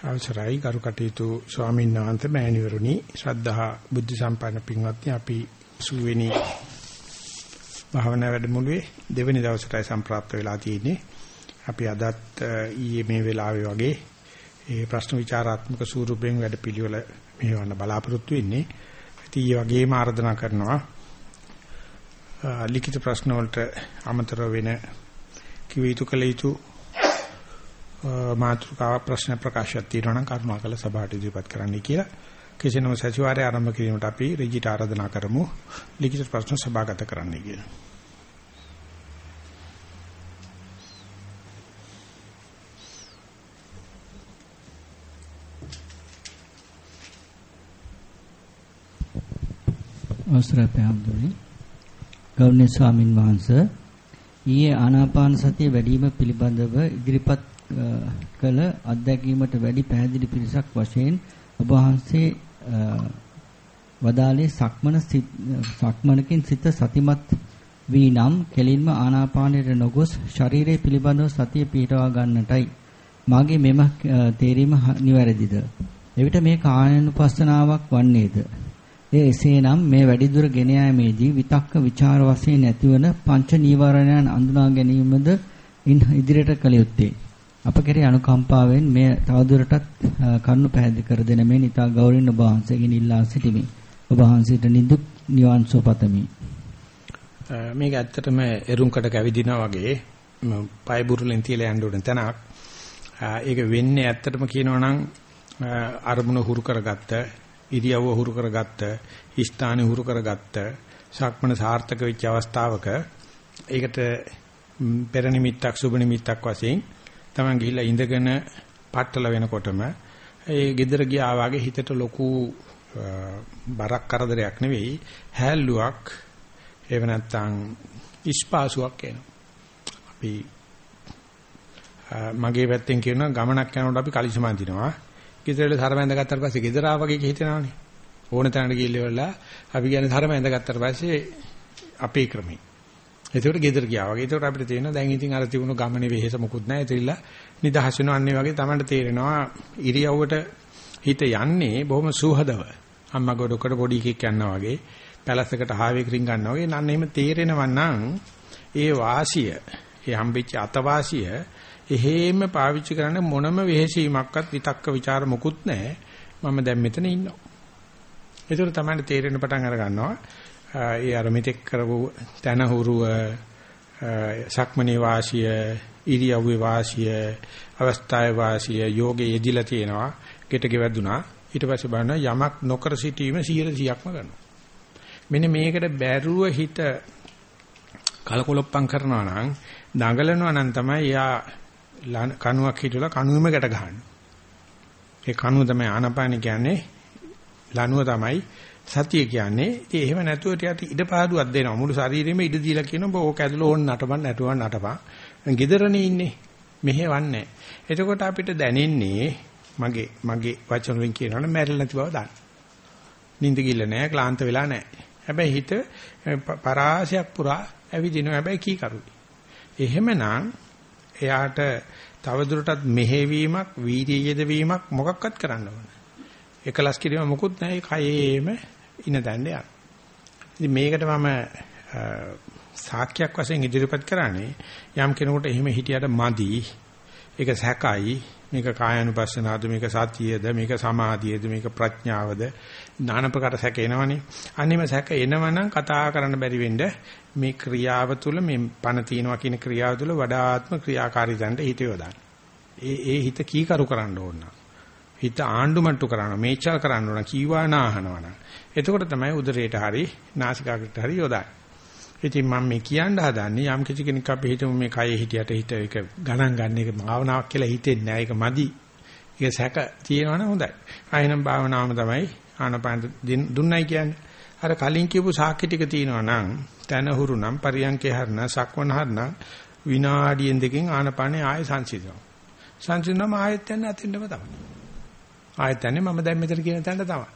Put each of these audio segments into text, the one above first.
අවසරයි. ගරු කටයුතු ස්වාමීන් වහන්සේ මෑණිවරුනි ශ්‍රද්ධා බුද්ධ සම්පන්න පින්වත්නි අපි සුවෙනි භාවනා වැඩමුළුවේ දෙවෙනි දවසටයි සම්ප්‍රාප්ත වෙලා තියෙන්නේ. අපි අදත් ඊයේ මේ වෙලාවේ වගේ ඒ ප්‍රශ්න විචාරාත්මක ස්වරූපයෙන් වැඩපිළිවෙල මෙහෙවන්න බලාපොරොත්තු වෙන්නේ. ඉතින් ඊයේ වගේම ආරාධනා කරනවා ලිඛිත ප්‍රශ්න වලට අමතර වෙන කිව යුතු කළ යුතු මාතෘකාව ප්‍රශ්න ප්‍රකාශයක් තියෙනවා නම් කරුණාකර සභාවට ඉදිරිපත් කරන්න කියලා. කෙසේ නමුත් සතිವಾರය ආරම්භ කිරීමට අපි රෙජිට ආරාධනා කරමු ලිඛිත ප්‍රශ්න සභාගත කරන්න කියලා. අවසරයි පැහැදිලි. ගෞරවනීය ස්වාමින් වහන්සේ ඊයේ ආනාපාන සතිය වැඩිම පිළිබඳව ඉදිරිපත් කළ අත්දැකීමට වැඩි පැහැදිලි පිරිසක් වශයෙන් ඔබ වහන්සේ වදාලේ සක්මන සක්මනකින් සිත සතිමත් වී නම් කෙලින්ම ආනාපානයට නොගොස් ශරීරයේ පිළිබඳව සතිය පිටවා ගන්නටයි. මාගේ මෙම තේරීම නිවැරදිද? එවිට මේ කායනුපස්සනාවක් වන්නේද? ඒ එසේනම් මේ වැඩිදුර ගෙන යාමේදී විතක්ක ਵਿਚාර වශයෙන් ඇතිවන පංච නීවරණයන් අඳුනා ගැනීමද ඉදිරියට කළ යුත්තේ. අප කෙරේ අනුකම්පාවෙන් මෙය තවදුරටත් කරුණු පැහැදිලි කර දෙන මේ නිතා ගෞරවයෙන් ඔබ වහන්සේගෙන් ඉල්ලා සිටිමි. ඔබ වහන්සේට නිදුක් නිවන් සුව පතමි. මේක ඇත්තටම එරුම්කට කැවිදිනා වගේ පය බුරුලෙන් තියලා යන්න ඕන තැනක්. ඒක වෙන්නේ ඇත්තටම කියනවා නම් අරමුණ හුරු කරගත්ත, ඉරියව්ව හුරු කරගත්ත, ස්ථානෙ හුරු කරගත්ත, සක්මණ සාර්ථක වෙච්ච අවස්ථාවක ඒකට පෙර නිමිත්තක් සුබ නිමිත්තක් වශයෙන් තමන් ගිහිල්ලා ඉඳගෙන පట్టල වෙනකොටම ඒ gedara ගියා වගේ හිතට ලොකු බරක් කරදරයක් නෙවෙයි හැල්ලුවක් එහෙම නැත්නම් ඉස්පාසුවක් එනවා. අපි මගේ පැත්තෙන් කියනවා ගමනක් යනකොට අපි කලිසමන් දිනවා. ගෙදරට සරමැඳ ගත්තාට පස්සේ ගෙදර ආ වගේ හිතෙනවානේ. ඕන තැනකට ගිහිල්ලා අපි කියන්නේ සරමැඳ ගත්තාට පස්සේ අපේ ක්‍රමී ඒකට ගෙදර ගියා වගේ. ඒකට අපිට තේරෙනවා දැන් ඉතින් අර තිබුණු ගමනේ වෙහෙස මොකුත් නැහැ. ඒතිරිලා නිදහස් වෙනවා අන්නේ වගේ තමයි තේරෙනවා ඉරියව්වට හිත යන්නේ බොහොම සුහදව. අම්මා ගොඩකට පොඩි එකෙක් යනවා වගේ. පැලසකට හාවෙක් රින් ගන්නවා වගේ. නන්න එහෙම තේරෙනවා නම් ඒ වාසිය, ඒ හම්බෙච්ච අතවාසිය එහෙම පාවිච්චි කරන්න මොනම වෙහෙසීමක්වත් විතක්ක ਵਿਚාර මොකුත් නැහැ. මම දැන් මෙතන ඉන්නවා. ඒතර තමයි තේරෙන පටන් අර ගන්නවා. ඒ අර මෙතෙක් කරපු තනහුරුව සක්මණේ වාසිය ඉරියව්වේ වාසිය අවස්ථාවේ වාසිය යෝගේ යෙදිලා තියෙනවා. ගෙට ගෙවදුනා ඊට පස්සේ බලන යමක් නොකර සිටීම 100%ක්ම කරනවා. මෙන්න මේකට බැරුව හිත කලකොලොප්පම් කරනවා නම් දඟලනවා නම් තමයි යා කණුවක් හිටලා කණුවෙම ගැට ගහන්නේ. ඒ කණුව තමයි ආනපාන කියන්නේ ලනුව තමයි සතිය කියන්නේ ඉතින් එහෙම නැතුව ටිකට ඉඩ පාදුවක් දෙනවා. මුළු ශරීරෙම ඉඩ දීලා කියනවා ඕක ඇදලා ඕන නටපන් නැටුවන් නටපන්. ගෙදරනේ ඉන්නේ. මෙහෙවන්නේ. එතකොට අපිට දැනෙන්නේ මගේ මගේ වචන වලින් කියනවනේ මැරෙලා නැති බව දන්න. නිින්ද ගිල්ල නැහැ ක්ලාන්ත වෙලා නැහැ. හැබැයි හිත පරාසයක් පුරා ඇවිදිනවා. හැබැයි කී කරුයි එහෙමනම් එයාට තවදුරටත් මෙහෙවීමක් වීර්යය යෙදවීමක් මොකක්වත් කරන්න ඕනේ එකලස් කිරීම මොකුත් නැහැ. කයේම ඉන දැන්න යන. ඉතින් මේකට මම සාක්ෂියක් වශයෙන් ඉදිරිපත් කරන්නේ යම් කෙනෙකුට එහෙම හිටියට මදි ඒක සැකයි මේක කායानुපස්සනාද මේක සතියද මේක සමාධියද මේක ප්‍රඥාවද නාන ප්‍රකට සැක එනවනේ අනිම සැක එනවනම් කතා කරන්න බැරි වෙන්න මේ ක්‍රියාව තුළ මේ පණ තියනවා කියන ක්‍රියාව තුළ වඩාත්ම ක්‍රියාකාරී දණ්ඩ හිත යොදන්න. ඒ ඒ හිත කීකරු කරන්න ඕන. හිත ආණ්ඩුමට්ටු කරනවා මේචල් කරන්න ඕන කීවානා අහනවනම් එතකොට තමයි උදරයට හරි නාසිකාග්‍රයට හරි යොදන්නේ. ඉතින් මම මේ කියන්න හදන්නේ යම් කිසි කෙනෙක් අපි හිතමු මේ කයේ හිටියට හිත එක ගණන් ගන්න එක භාවනාවක් කියලා හිතෙන්නේ නැහැ. ඒක මදි. ඒක සැක තියෙනවනේ හොඳයි. ආයෙනම් භාවනාවම තමයි ආනපාන දුන්නයි කියන්නේ. අර කලින් කියපු සාක්ෂි ටික තියෙනවා නම් තන හුරු නම් පරියන්කේ හරන සක්වන හරන විනාඩියෙන් දෙකකින් ආනපානේ ආයෙ සංසිඳනවා. සංසිඳනම ආයෙත් යන්නේ අතින්දම තමයි. ආයෙත් යන්නේ මම දැන් මෙතන කියන තැනට තමයි.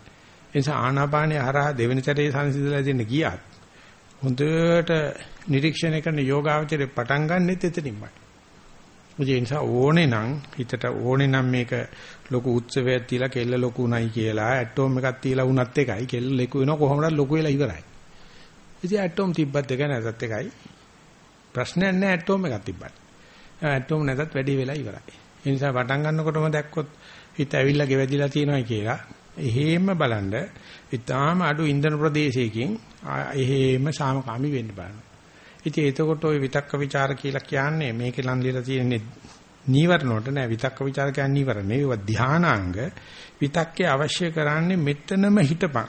ඒ නිසා ආනාපානය හරහා දෙවෙනි සැරේ සංසිඳලා දෙන්න ගියත් හොඳට නිරීක්ෂණය කරන යෝගාවචරේ පටන් ගන්නෙත් එතනින්මයි. ඒ නිසා ඕනේ නම් හිතට ඕනේ නම් මේක ලොකු උත්සවයක් තියලා කෙල්ල ලොකු උණයි කියලා ඇටෝම් එකක් තියලා උනත් එකයි කෙල්ල ලොකු වෙනවා කොහොමද ලොකු වෙලා ඉවරයි. ඉතින් ඇටෝම් තිබ්බත් එක නැතත් එකයි. ප්‍රශ්නයක් නැහැ ඇටෝම් එකක් තිබ්බත්. ඇටෝම් නැතත් වැඩි වෙලා ඉවරයි. ඒ නිසා පටන් ගන්නකොටම දැක්කොත් හිත ඇවිල්ලා ගෙවැදිලා තියෙනවා කියලා එහෙම බලන්න ඊටාම අඩු ඉන්ධන ප්‍රදේශයකින් එහෙම සාමකාමී වෙන්න බලන්න. ඉතින් එතකොට ওই විතක්ක ਵਿਚාර කියලා කියන්නේ මේකේ ලන්දිලා තියෙන්නේ නීවරණ වලට නෑ විතක්ක ਵਿਚාර කියන්නේ නීවරණ නෙවෙයි ධානාංග විතක්කේ අවශ්‍ය කරන්නේ මෙතනම හිටපන්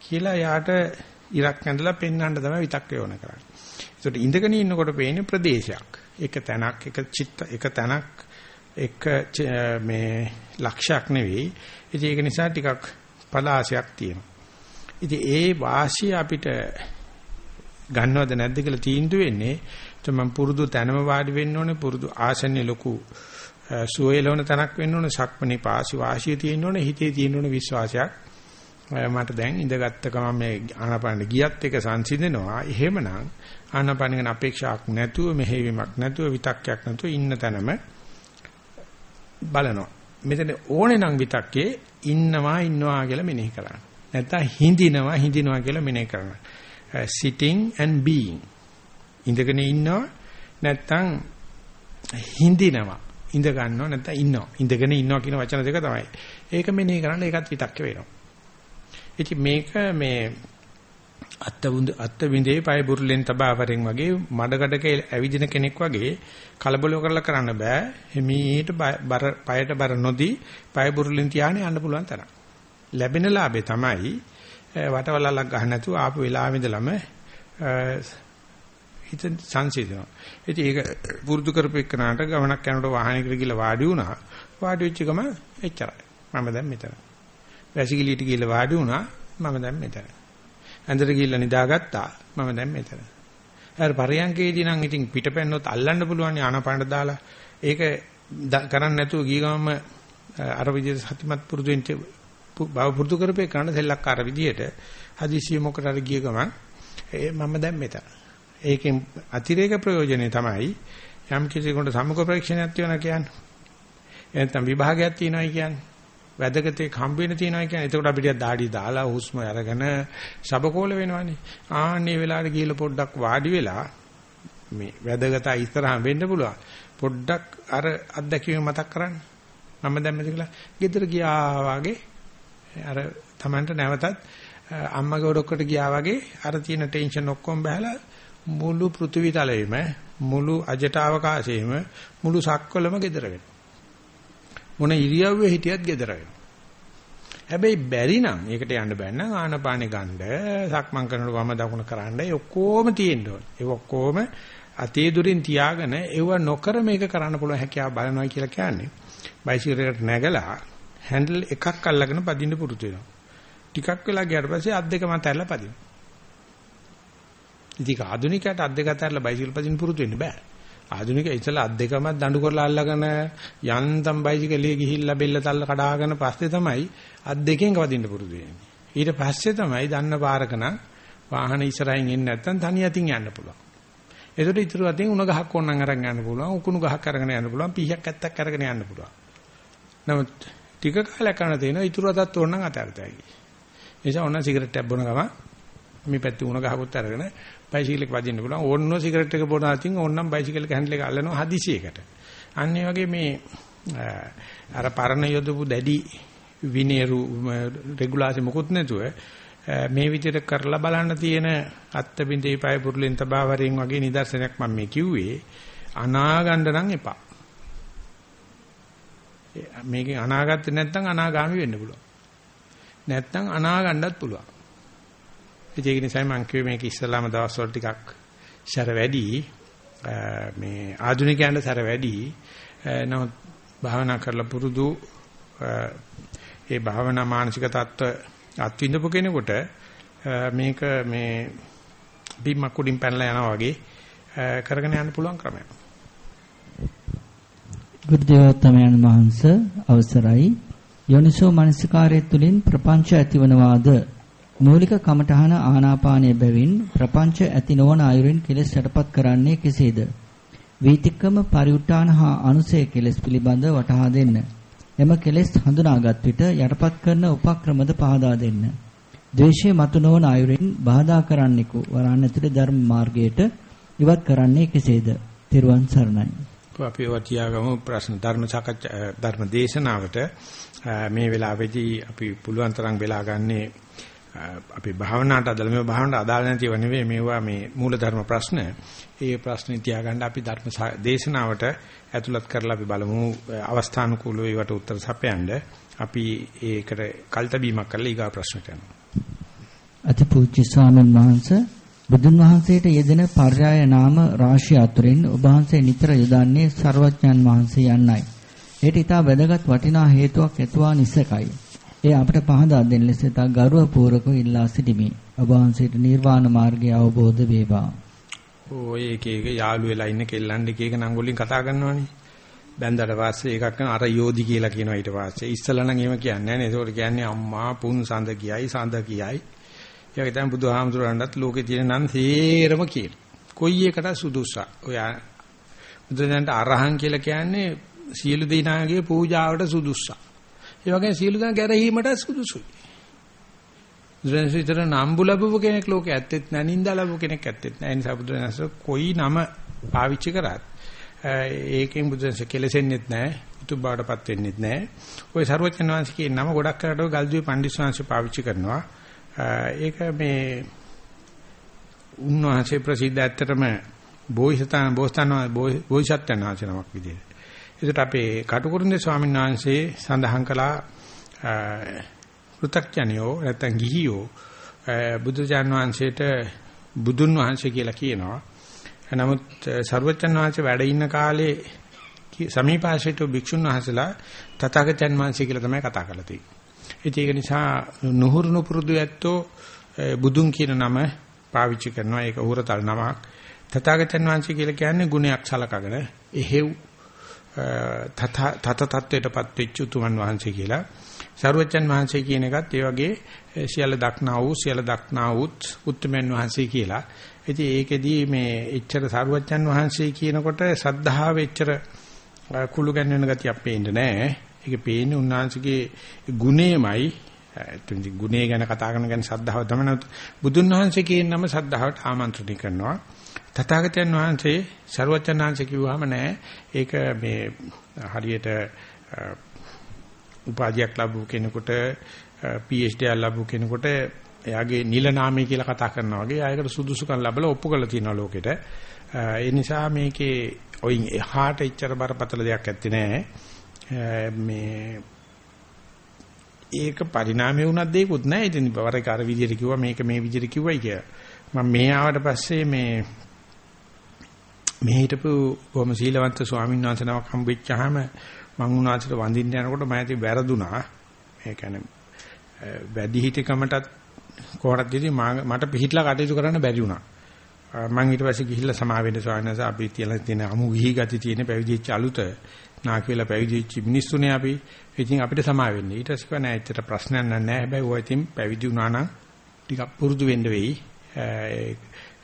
කියලා යාට ඉරක් ඇඳලා පෙන්වන්න තමයි විතක්කේ ඕන කරන්නේ. ඒකට ඉඳගෙන ඉන්නකොට පේන්නේ ප්‍රදේශයක්. එක තැනක් එක චිත්ත එක තැනක් එක මේ ලක්ෂයක් නෙවෙයි. ඉතින් ඒක නිසා ටිකක් පලාසයක් තියෙනවා. ඉතින් ඒ වාසිය අපිට ගන්නවද නැද්ද කියලා තීන්දුව වෙන්නේ මම පුරුදු තැනම වාඩි වෙන්න ඕනේ පුරුදු ආසන්නේ ලොකු සුවයලවන තැනක් වෙන්න ඕනේ සක්මණේ පාසි වාසිය තියෙන්න ඕනේ හිතේ තියෙන්න ඕනේ විශ්වාසයක් මට දැන් ඉඳගත්ත ගමන් මේ ආනාපානෙ ගියත් එක සංසිඳෙනවා එහෙමනම් ආනාපාන ගැන අපේක්ෂාවක් නැතුව මෙහෙවීමක් නැතුව විතක්යක් නැතුව ඉන්න තැනම බලනවා මෙතන ඕනේ නම් විතක්කේ ඉන්නවා ඉන්නවා කියලා මෙනෙහි කරන්න නැත්නම් හිඳිනවා හිඳිනවා කියලා මෙනෙහි කරන්න sitting and being. ඉඳගෙන ඉන්නවා නැත්නම් හිඳිනවා. ඉඳ ගන්නවා නැත්නම් ඉන්නවා. ඉඳගෙන ඉන්නවා කියන වචන දෙක තමයි. ඒක මෙනෙහි කරන්න ඒකත් විතක්ක වෙනවා. ඉතින් මේක මේ අත්ත වුඳ අත්ත විඳේ පය බුරුලෙන් තබාවරෙන් වගේ මඩගඩක ඇවිදින කෙනෙක් වගේ කලබල කරලා කරන්න බෑ. හිමීට බර පයට බර නොදී පය බුරුලෙන් තියාගෙන යන්න පුළුවන් තරම්. ලැබෙන ලාභේ තමයි වටවලල්ලක් ගන්න නැතුව ආපු වෙලාවෙ ඉඳලම හිත සංසිඳනවා. ඉතින් ඒක පුරුදු කරපෙන්නාට ගමනක් යනකොට වාහනයකට ගිහලා වාඩි වුණා. වාඩි වෙච්ච ගම එච්චරයි. මම දැන් මෙතන. වැසිකිළියට ගිහලා වාඩි වුණා. මම දැන් මෙතන. ඇඳට ගිහලා නිදාගත්තා. මම දැන් මෙතන. අර පරියන්කේදී නම් ඉතින් පිටපැන්නොත් අල්ලන්න පුළුවන් ආනපානට දාලා. ඒක කරන්නේ නැතුව ගිය ගමම අර විදිහට සතිමත් පුරුදු වෙන්න බව පුරුදු කරපේ කරන සෙල්ලක්කාර විදියට හදිසියෙ මොකට හරි ගිය ගමන් ඒ මම දැන් මෙතන. ඒකෙන් අතිරේක ප්‍රයෝජනේ තමයි යම් කිසිකට සමුක පරීක්ෂණයක් තියනවා කියන්නේ. එතන විභාගයක් තියෙනවා කියන්නේ. වැදගතේ හම්බ වෙන තියෙනවා කියන්නේ. එතකොට අපිට දාඩි දාලා හුස්ම අරගෙන සබකෝල වෙනවනේ. ආන්නේ වෙලාවට ගිහලා පොඩ්ඩක් වාඩි වෙලා මේ වැදගත ඉස්සරහම වෙන්න පුළුවන්. පොඩ්ඩක් අර අත්දැකීම මතක් කරන්න. මම දැන් මෙතන කියලා ගෙදර ගියා වගේ අර Tamanට නැවතත් අම්මගේ ඔඩොක්කට ගියා වගේ අර තියෙන ටෙන්ෂන් ඔක්කොම බහලා මුළු පෘථිවි තලෙම මුළු අජට අවකාශයේම මුළු සක්වලම gedera වෙනවා. මොන ඉරියව්වේ හිටියත් gedera වෙනවා. හැබැයි බැරි නම් ඒකට යන්න බෑ නම් ආනපානෙ ගන්න සක්මන් කරනකොට වම දකුණ කරන්න ඒ ඔක්කොම තියෙන්න ඕනේ. ඒ ඔක්කොම අතේ දුරින් තියාගෙන ඒව නොකර මේක කරන්න පුළුවන් හැකියාව බලනවා කියලා කියන්නේ. බයිසිකලයකට නැගලා හැන්ඩල් එකක් අල්ලගෙන පදින්න පුරුදු වෙනවා. ටිකක් වෙලා ගියාට පස්සේ අත් දෙක මත ඇරලා පදිනවා. ඉතින් ආධුනිකයට අත් දෙක අතරලා බයිසිකල් පදින්න පුරුදු වෙන්න බෑ. ආධුනික ඉතල අත් දෙකම දඬු කරලා අල්ලගෙන යන්තම් බයිසිකලේ ගිහිල්ලා බෙල්ල තල්ල කඩාගෙන පස්සේ තමයි අත් දෙකෙන් වදින්න පුරුදු වෙන්නේ. ඊට පස්සේ තමයි දන්න පාරක නම් වාහන ඉස්සරහින් එන්නේ නැත්නම් තනි අතින් යන්න පුළුවන්. ඒකට ඉතුරු අතින් උණ ගහක් ඕනනම් අරන් යන්න පුළුවන්. උකුණු ගහක් අරගෙන යන්න පුළුවන්. පීහක් ඇත්තක් අරගෙන යන්න පුළුවන්. නමුත් ටික කාලයක් කරන තේනවා ඉතුරු අතත් ඕන නම් අතහැරතයි. ඒ නිසා ඕන සිගරට් එකක් බොන ගම මේ පැත්තේ උණ ගහකුත් අරගෙන බයිසිකල් එක වදින්න පුළුවන්. ඕන්නෝ සිගරට් එක බොන අතින් ඕන්නම් බයිසිකල් එක හැන්ඩල් එක අල්ලනවා හදිසියකට. අන්න වගේ මේ අර පරණ යොදපු දැඩි විනේරු රෙගුලාසි මොකුත් නැතුව මේ විදිහට කරලා බලන්න තියෙන අත්ත බින්දේ පය පුරුලෙන් තබාවරින් වගේ නිදර්ශනයක් මම මේ කිව්වේ අනාගන්න නම් එපා. මේකෙන් අනාගත නැත්නම් අනාගාමි වෙන්න පුළුවන්. නැත්නම් අනාගන්නත් පුළුවන්. ඒක නිසා මම කිව්වේ මේක ඉස්සලාම දවස්වල ටිකක් සැර වැඩි. මේ ආධුනිකයන්ට සැර වැඩි. නමුත් භාවනා කරලා පුරුදු ඒ භාවනා මානසික தত্ত্ব අත්විඳපු කෙනෙකුට මේක මේ බිම්මක් උඩින් පැනලා යනවා වගේ කරගෙන යන්න පුළුවන් ක්‍රමයක්. ගුරුදේවතමයන් වහන්සේ අවසරයි. යෝනිසෝ මනසිකාරය තුළින් ප්‍රපංච ඇතිවනවාද? මූලික කමඨහන ආනාපානය බැවින් ප්‍රපංච ඇති නොවන අයුරින් කෙලෙස් යටපත් කරන්නේ කෙසේද වීතික්කම පරිඋත්තාන හා අනුසය කෙලෙස් පිළිබඳ වටහා දෙන්න. එම කෙලෙස් හඳුනාගත් විට යටපත් කරන උපක්‍රමද පහදා දෙන්න. ද්වේෂය මතු නොවන අයුරින් බාධා කරන්නෙකු වරණ ඇතුලේ ධර්ම මාර්ගයට ඉවත් කරන්නේ කෙසේද? තෙරුවන් සරණයි. අපි වටියාගමු ප්‍රශ්න ධර්ම සාකච්ඡා ධර්ම දේශනාවට මේ වෙලාවේදී අපි පුළුවන් තරම් වෙලා ගන්නේ අපි භාවනාවට අදාළ මේ භාවනාවට අදාළ නැතිව නෙවෙයි මේවා මේ මූලධර්ම ප්‍රශ්න. ඒ ප්‍රශ්නේ තියාගන්න අපි ධර්ම දේශනාවට ඇතුළත් කරලා අපි බලමු අවස්ථානුකූලව ඒවට උත්තර සපයන්න. අපි ඒකට කල්තබීමක් කරලා ඊගා ප්‍රශ්නට යනවා. අතිපූජ්‍ය ස්වාමීන් වහන්සේ බුදුන් වහන්සේට යෙදෙන පර්යාය නාම රාශිය අතුරින් ඔබ වහන්සේ නිතර යොදන්නේ ਸਰවඥන් වහන්සේ යන්නයි. ඒට ඊට වැදගත් වටිනා හේතුවක් ඇතුවා නිසකයි. ඒ අපට පහදා දෙන ලෙස තා ගෞරවපූර්වකව ඉල්ලා සිටිමි. ඔබ වහන්සේට නිර්වාණ මාර්ගය අවබෝධ වේවා. ඔය එක එක යාළු වෙලා ඉන්න කෙල්ලන් එක එක නම් වලින් කතා කරනවනේ. බැන්දට පස්සේ එකක් කරන අර යෝධි කියලා කියනවා ඊට පස්සේ. ඉස්සලා නම් එහෙම කියන්නේ නැහැ නේ. ඒකට කියන්නේ අම්මා පුන් සඳ කියයි සඳ කියයි. ඒක තමයි බුදුහාමුදුරන්ටත් ලෝකේ තියෙන නම් තේරම කියන. කොයි එකට සුදුසා. ඔය බුදුදන්ට අරහන් කියලා කියන්නේ සියලු දෙනාගේ පූජාවට සුදුසා. ඒ වගේ සියලු දෙනා ගැරහීමට සුදුසුයි. බුදුරජාණන්සේතර නම්බු ලැබුව කෙනෙක් ලෝකේ ඇත්තෙත් නැහැ, නින්දා ලැබුව කෙනෙක් ඇත්තෙත් නැහැ. ඒ නිසා බුදුරජාණන්සේ කොයි නම පාවිච්චි කරත් ඒකෙන් බුදුරජාණන්සේ කෙලසෙන්නේත් නැහැ, උතු බාඩපත් වෙන්නේත් නැහැ. ওই ਸਰවඥ වංශිකේ නම ගොඩක් කරට ගල්දුවේ පඬිස්සංශ පාවිච්චි කරනවා. ඒක මේ උන්වහන්සේ ප්‍රසිද්ධ ඇත්තටම බෝසතාණන් බෝසතාණන් බෝසත්ත්වයන් ආචරණක් විදිහට ඒකට අපේ කටුකුරුන්දේ ස්වාමීන් වහන්සේ සඳහන් කළා පෘථග්ජනියෝ නැත්නම් ගිහියෝ බුදුජාන් වහන්සේට බුදුන් වහන්සේ කියලා කියනවා. නමුත් ਸਰවචන් වහන්සේ වැඩ ඉන්න කාලේ සමීපාශයට භික්ෂුන් වහන්සේලා තථාගතයන් වහන්සේ කියලා තමයි කතා කරලා තියෙන්නේ. ඒක නිසා නුහුරු නුපුරුදු ඇත්තෝ බුදුන් කියන නම පාවිච්චි කරනවා. ඒක උහුරතල් නමක්. තථාගතයන් වහන්සේ කියලා කියන්නේ ගුණයක් සලකගෙන එහෙව් තත තත තත්වයටපත් වෙච්ච උතුමන් වහන්සේ කියලා. සරුවච්චන් වහන්සේ කියන එකත් ඒ වගේ සියල්ල දක්නා වූ සියල්ල දක්නා වූත් උත්තරමන් වහන්සේ කියලා. ඉතින් ඒකෙදී මේ එච්චර සරුවච්චන් වහන්සේ කියනකොට සද්ධාව එච්චර කුළු ගැන්වෙන ගතියක් පේන්නේ නැහැ. ඒක පේන්නේ උන්වහන්සේගේ ගුණේමයි එතෙන්දි ගුණේ ගැන කතා කරන ගැන සද්ධාව තමයි බුදුන් වහන්සේ කියන නම සද්ධාවට ආමන්ත්‍රණය කරනවා. තථාගතයන් වහන්සේ ਸਰවචන් වහන්සේ කිව්වහම නෑ ඒක මේ හරියට උපාධියක් ලැබු කෙනෙකුට PhD එකක් ලැබු කෙනෙකුට එයාගේ නිල නාමය කියලා කතා කරනවා වගේ ආයකට සුදුසුකම් ලැබලා ඔප්පු කරලා තියෙනවා ලෝකෙට. ඒ නිසා මේකේ ඔයින් එහාට ඉච්චර බරපතල දෙයක් ඇත්තේ නෑ. මේ ඒක පරිණාමය වුණත් දෙයක්වත් නෑ. ඉතින් වරක අර විදිහට කිව්වා මේක මේ විදිහට කිව්වයි කියලා. මම මේ ආවට පස්සේ මේ මේ හිටපු බොහොම සීලවන්ත ස්වාමීන් වහන්සේ නමක් හම්බෙච්චාම මං උන්වහන්සේට වඳින්න යනකොට මම ඇති වැරදුනා. ඒ කියන්නේ වැඩි හිටකමටත් කොහොමද ඉතින් මට පිළිහිట్లా කටයුතු කරන්න බැරි වුණා. මං ඊට පස්සේ ගිහිල්ලා සමා වෙන්න ස්වාමීන් වහන්සේ අපි තියලා තියෙන අමු ගිහි ගති තියෙන පැවිදිච්ච අලුත නාකි වෙලා පැවිදිච්ච මිනිස්සුනේ අපි. ඉතින් අපිට සමා වෙන්න. ඊට පස්සේ කව නෑ ඇත්තට ප්‍රශ්නයක් නෑ. හැබැයි ඔය ඉතින් පැවිදි වුණා නම් ටිකක් පුරුදු වෙන්න වෙයි.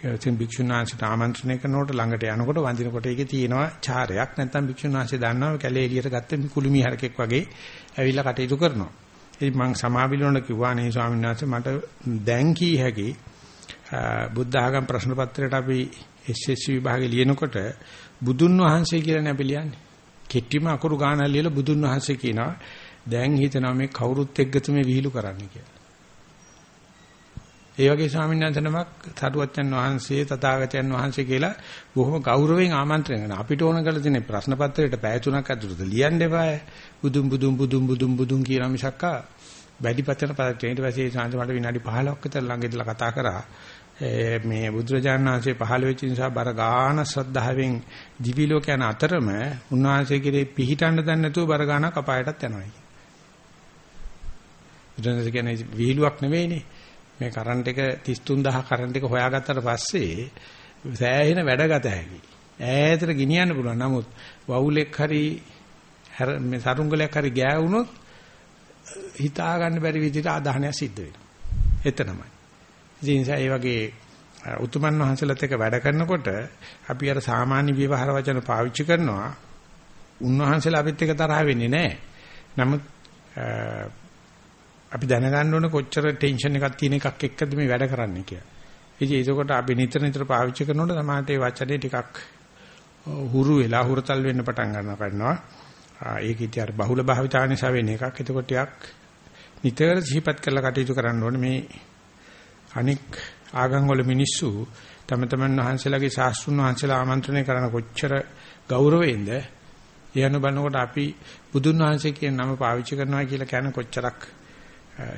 ඉතින් භික්ෂුන් වහන්සේට ආමන්ත්‍රණය කරනකොට ළඟට යනකොට වඳිනකොට ඒකේ තියෙනවා චාරයක් නැත්නම් භික්ෂුන් වහන්සේ දන්නවා කැලේ එළියට ගත්ත කුළුමි හරකෙක් වගේ ඇවිල්ලා කටයුතු කරනවා. ඉතින් මම සමාවිලොන කිව්වා නේ ස්වාමීන් වහන්සේ මට දැන් කී හැකි බුද්ධ ආගම් ප්‍රශ්න පත්‍රයට අපි SSC විභාගේ ලියනකොට බුදුන් වහන්සේ කියලානේ අපි ලියන්නේ. කෙටිම අකුරු ගානක් ලියලා බුදුන් වහන්සේ කියනවා දැන් හිතනවා මේ කවුරුත් එක්ක මේ විහිළු කරන්න කියලා. ඒ වගේ ස්වාමීන් වහන්සේ නමක් සරුවච්චන් වහන්සේ තථාගතයන් වහන්සේ කියලා බොහොම ගෞරවයෙන් ආමන්ත්‍රණය කරනවා. අපිට ඕන කරලා තියෙන ප්‍රශ්න පත්‍රයට පැය තුනක් ඇතුළත ලියන්න එපා. බුදුන් බුදුන් බුදුන් බුදුන් බුදුන් කියන මිසක්කා වැඩි පතර පතර ඊට පස්සේ සාන්ත මට විනාඩි 15ක් විතර ළඟ ඉඳලා කතා කරා. මේ බුදුරජාණන් වහන්සේ පහළ වෙච්ච නිසා බර ගාන ශ්‍රද්ධාවෙන් දිවි ලෝක යන අතරම උන්වහන්සේ කෙරේ පිහිටන්න දන්නේ නැතුව බර ගාන කපායටත් යනවා. බුදුරජාණන් කියන්නේ විහිළුවක් නෙවෙයිනේ. මේ කරන්ට් එක 33000 කරන්ට් එක හොයාගත්තට පස්සේ සෑහෙන වැඩගත හැකි. ඈතට ගෙනියන්න පුළුවන්. නමුත් වවුලෙක් හරි මේ සරුංගලයක් හරි ගෑවුනොත් හිතා ගන්න බැරි විදිහට ආදාහනය සිද්ධ වෙනවා. එතනමයි. ඒ නිසා ඒ වගේ උතුමන් වහන්සේලාත් එක්ක වැඩ කරනකොට අපි අර සාමාන්‍ය විවහාර වචන පාවිච්චි කරනවා. උන්වහන්සේලා අපිත් එක්ක තරහ වෙන්නේ නැහැ. නමුත් අපි දැනගන්න ඕනේ කොච්චර ටෙන්ෂන් එකක් තියෙන එකක් එක්කද මේ වැඩ කරන්නේ කියලා. ඉතින් ඒකකොට අපි නිතර නිතර පාවිච්චි කරනකොට තමයි මේ වචනේ ටිකක් හුරු වෙලා හුරතල් වෙන්න පටන් ගන්නවා. ඒක ඉතින් අර බහුල භාවිතා නිසා වෙන එකක්. එතකොට ටිකක් නිතර සිහිපත් කරලා කටයුතු කරන්න ඕනේ මේ අනික් ආගම් වල මිනිස්සු තම තමන් වහන්සේලාගේ ශාස්ත්‍රුන් වහන්සේලා ආමන්ත්‍රණය කරන කොච්චර ගෞරවයෙන්ද එයන බලනකොට අපි බුදුන් වහන්සේ කියන නම පාවිච්චි කරනවා කියලා කියන කොච්චරක්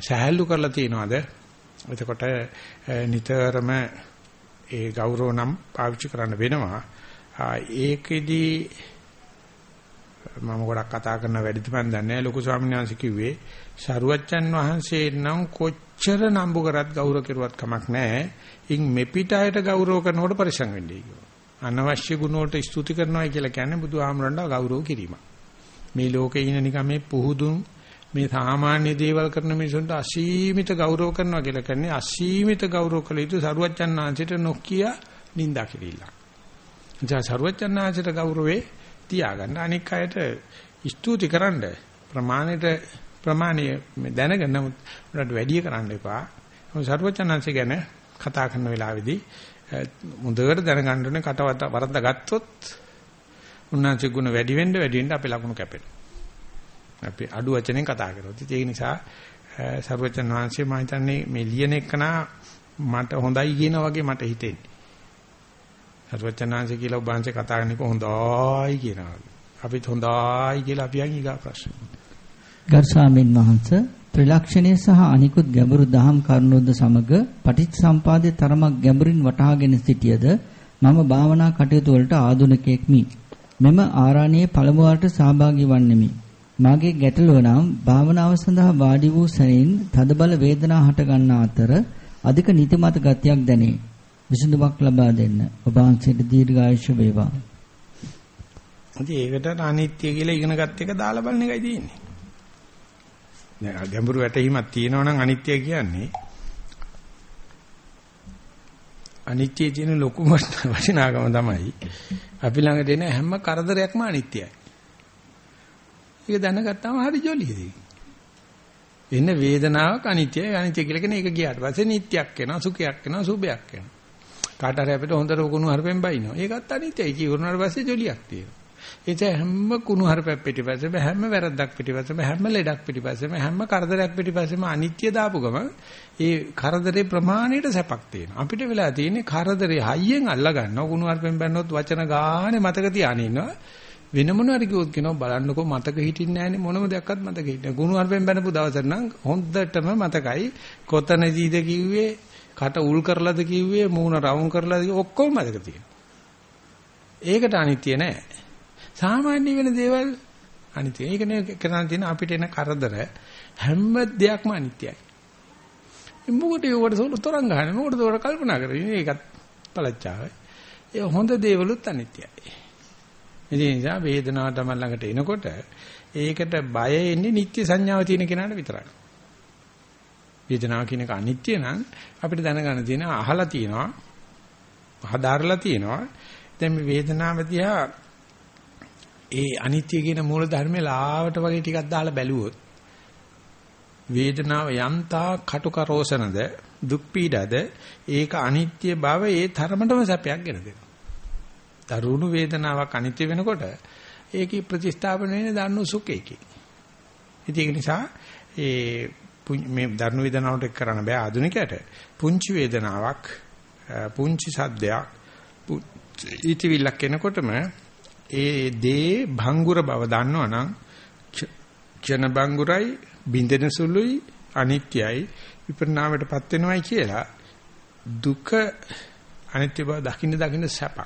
සහැල්ලු කරලා තියනවාද එතකොට නිතරම ඒ ගෞරව නම් පාවිච්චි කරන්න වෙනවා ඒකෙදි මම ගොඩක් කතා කරන වැඩිද මන් දන්නේ ලොකු ස්වාමීන් වහන්සේ කිව්වේ සරුවච්චන් වහන්සේ නම් කොච්චර නම්බු කරත් ගෞරව කෙරුවත් කමක් නැහැ. ඉන් මෙපිටායට ගෞරව කරනකොට පරිසං වෙන්නේ කියනවා. අනවශ්‍ය ගුණ වලට ස්තුති කරනවා කියලා කියන්නේ බුදුහාමරණ්ඩ ගෞරව කිරීම. මේ ලෝකේ ඉන්න නිකන් මේ පුහුදුන් මේ සාමාන්‍ය දේවල් කරන මිනිසුන්ට අසීමිත ගෞරව කරනවා කියලා කියන්නේ අසීමිත ගෞරව කළ යුතු සරුවච්චන් වහන්සේට නොකිය නිඳා කිරීලා. එනිසා සරුවච්චන් වහන්සේට ගෞරවේ තියාගන්න අනික් අයට ස්තුති කරන්න ප්‍රමාණයට ප්‍රමාණය දැනගෙන නමුත් උඩට වැඩි කරන්න එපා. මොකද සරුවචනංශ ගැන කතා කරන වෙලාවේදී මුදවට දැනගන්න ඕනේ කටවත වරද්දා ගත්තොත් උන්වහන්සේ ගුණ වැඩි වෙන්න වැඩි වෙන්න අපේ ලකුණු කැපෙනවා. අපි අඩු වචනෙන් කතා කරොත් ඒක නිසා සරුවචන වහන්සේ මම හිතන්නේ මේ ලියන එකනා මට හොඳයි කියන වගේ මට හිතෙන්නේ. සරුවචන වහන්සේ කියලා ඔබ වහන්සේ කතා කරනකොට හොඳයි කියනවා. අපිත් හොඳයි කියලා අපි යන් ඊගා ප්‍රශ්න. ගරු ස්වාමීන් වහන්ස ත්‍රිලක්ෂණය සහ අනිකුත් ගැඹුරු දහම් කරුණෝද සමග පටිච්චසම්පාදයේ තරමක් ගැඹුරින් වටහාගෙන සිටියද මම භාවනා කටයුතු වලට ආධුනිකයෙක්මි. මෙම ආරාණියේ පළමු වරට සහභාගී වන්නෙමි. මාගේ ගැටලුව නම් භාවනාව සඳහා වාඩි වූ සැනින් තදබල වේදනා හට ගන්නා අතර අධික නිතිමත ගතියක් දැනේ. විසඳුමක් ලබා දෙන්න. ඔබ වහන්සේට දීර්ඝායුෂ වේවා. ඉතින් ඒකට අනිත්‍ය කියලා ඉගෙන ගත්ත එක දාලා බලන එකයි තියෙන්නේ. දැන් ගැඹුරු වැටහීමක් තියෙනවා නම් අනිත්‍ය කියන්නේ අනිත්‍යයේ තියෙන ලොකුම වටිනාකම තමයි අපි ළඟ දෙන හැම කරදරයක්ම අනිත්‍යයි. ඒක දැනගත්තාම හරි ජොලියදී. එන්න වේදනාවක් අනිත්‍යයි අනිත්‍ය කියලා කියන එක ගියාට පස්සේ නිට්ටයක් වෙනවා සුඛයක් වෙනවා සුභයක් වෙනවා. කාට හරි අපිට හොඳට කුණු හරපෙන් බයිනවා. ඒකත් අනිත්‍යයි. ජීවුණාට පස්සේ ජොලියක් තියෙනවා. ඒ හැම කුණු හරපක් පිටිපස්සෙම හැම වැරද්දක් පිටිපස්සෙම හැම ලෙඩක් පිටිපස්සෙම හැම කරදරයක් පිටිපස්සෙම අනිත්‍ය දාපු ගමන් ඒ කරදරේ ප්‍රමාණයට සැපක් තියෙනවා. අපිට වෙලා තියෙන්නේ කරදරේ හයියෙන් අල්ලා ගන්නවා. කුණු හරපෙන් බැන්නොත් වචන ගානේ මතක තියාගෙන ඉන්නවා. වෙන මොනවාරි කිව්වොත් කියනවා බලන්නකෝ මතක හිටින්නේ නැහැනේ මොනම දෙයක්වත් මතක හිටින්නේ. කුණු හරපෙන් බැනපු දවසට නම් හොඳටම මතකයි. කොතනදීද කිව්වේ කට උල් කරලාද කිව්වේ මූණ රවුම් කරලාද ඔක්කොම මතක තියෙනවා. ඒකට අනිත්‍ය නෑ. සාමාන්‍ය වෙන දේවල් අනිත්‍යයි. ඒක නේ කරන්න තියෙන අපිට එන කරදර හැම දෙයක්ම අනිත්‍යයි. මොකටද ඒකට සෝල තරංග ගන්න මොකටද ඒකට කල්පනා කරන්නේ? ඒකත් පළච්චාවයි. ඒ හොඳ දේවලුත් අනිත්‍යයි. ඒ නිසා වේදනාව තමයි ළඟට එනකොට ඒකට බය එන්නේ නිත්‍ය සංඥාව තියෙන කෙනාට විතරයි. වේදනාව කියන එක අනිත්‍ය නම් අපිට දැනගන්න තියෙන අහලා තියෙනවා හදාarලා තියෙනවා දැන් මේ වේදනාව දිහා ඒ අනිත්‍ය කියන මූල ධර්මේ ලාවට වගේ ටිකක් දාලා බැලුවොත් වේදනාව යම්තා කටුකරෝසනද දුක් පීඩද ඒක අනිත්‍ය බව ඒ තරමටම සැපයක් ගෙන දෙනවා. දරුණු වේදනාවක් අනිත්‍ය වෙනකොට ඒකේ ප්‍රතිස්ථාපන වෙන්නේ දන්නු සුඛේකේ. ඒක නිසා ඒ මේ දරුණු වේදනාවට එක් කරන්න බෑ ආධුනිකයට. පුංචි වේදනාවක් පුංචි සද්දයක් ඊටිවිල්ලක් එනකොටම ඒ දේ භංගුර බව දන්නවනම් ක්ෂණ භංගුරයි බින්දෙන සුළුයි අනිත්‍යයි විපරිණාමයටපත් වෙනවයි කියලා දුක අනිත්‍ය බව දකින්න දකින්න සැප.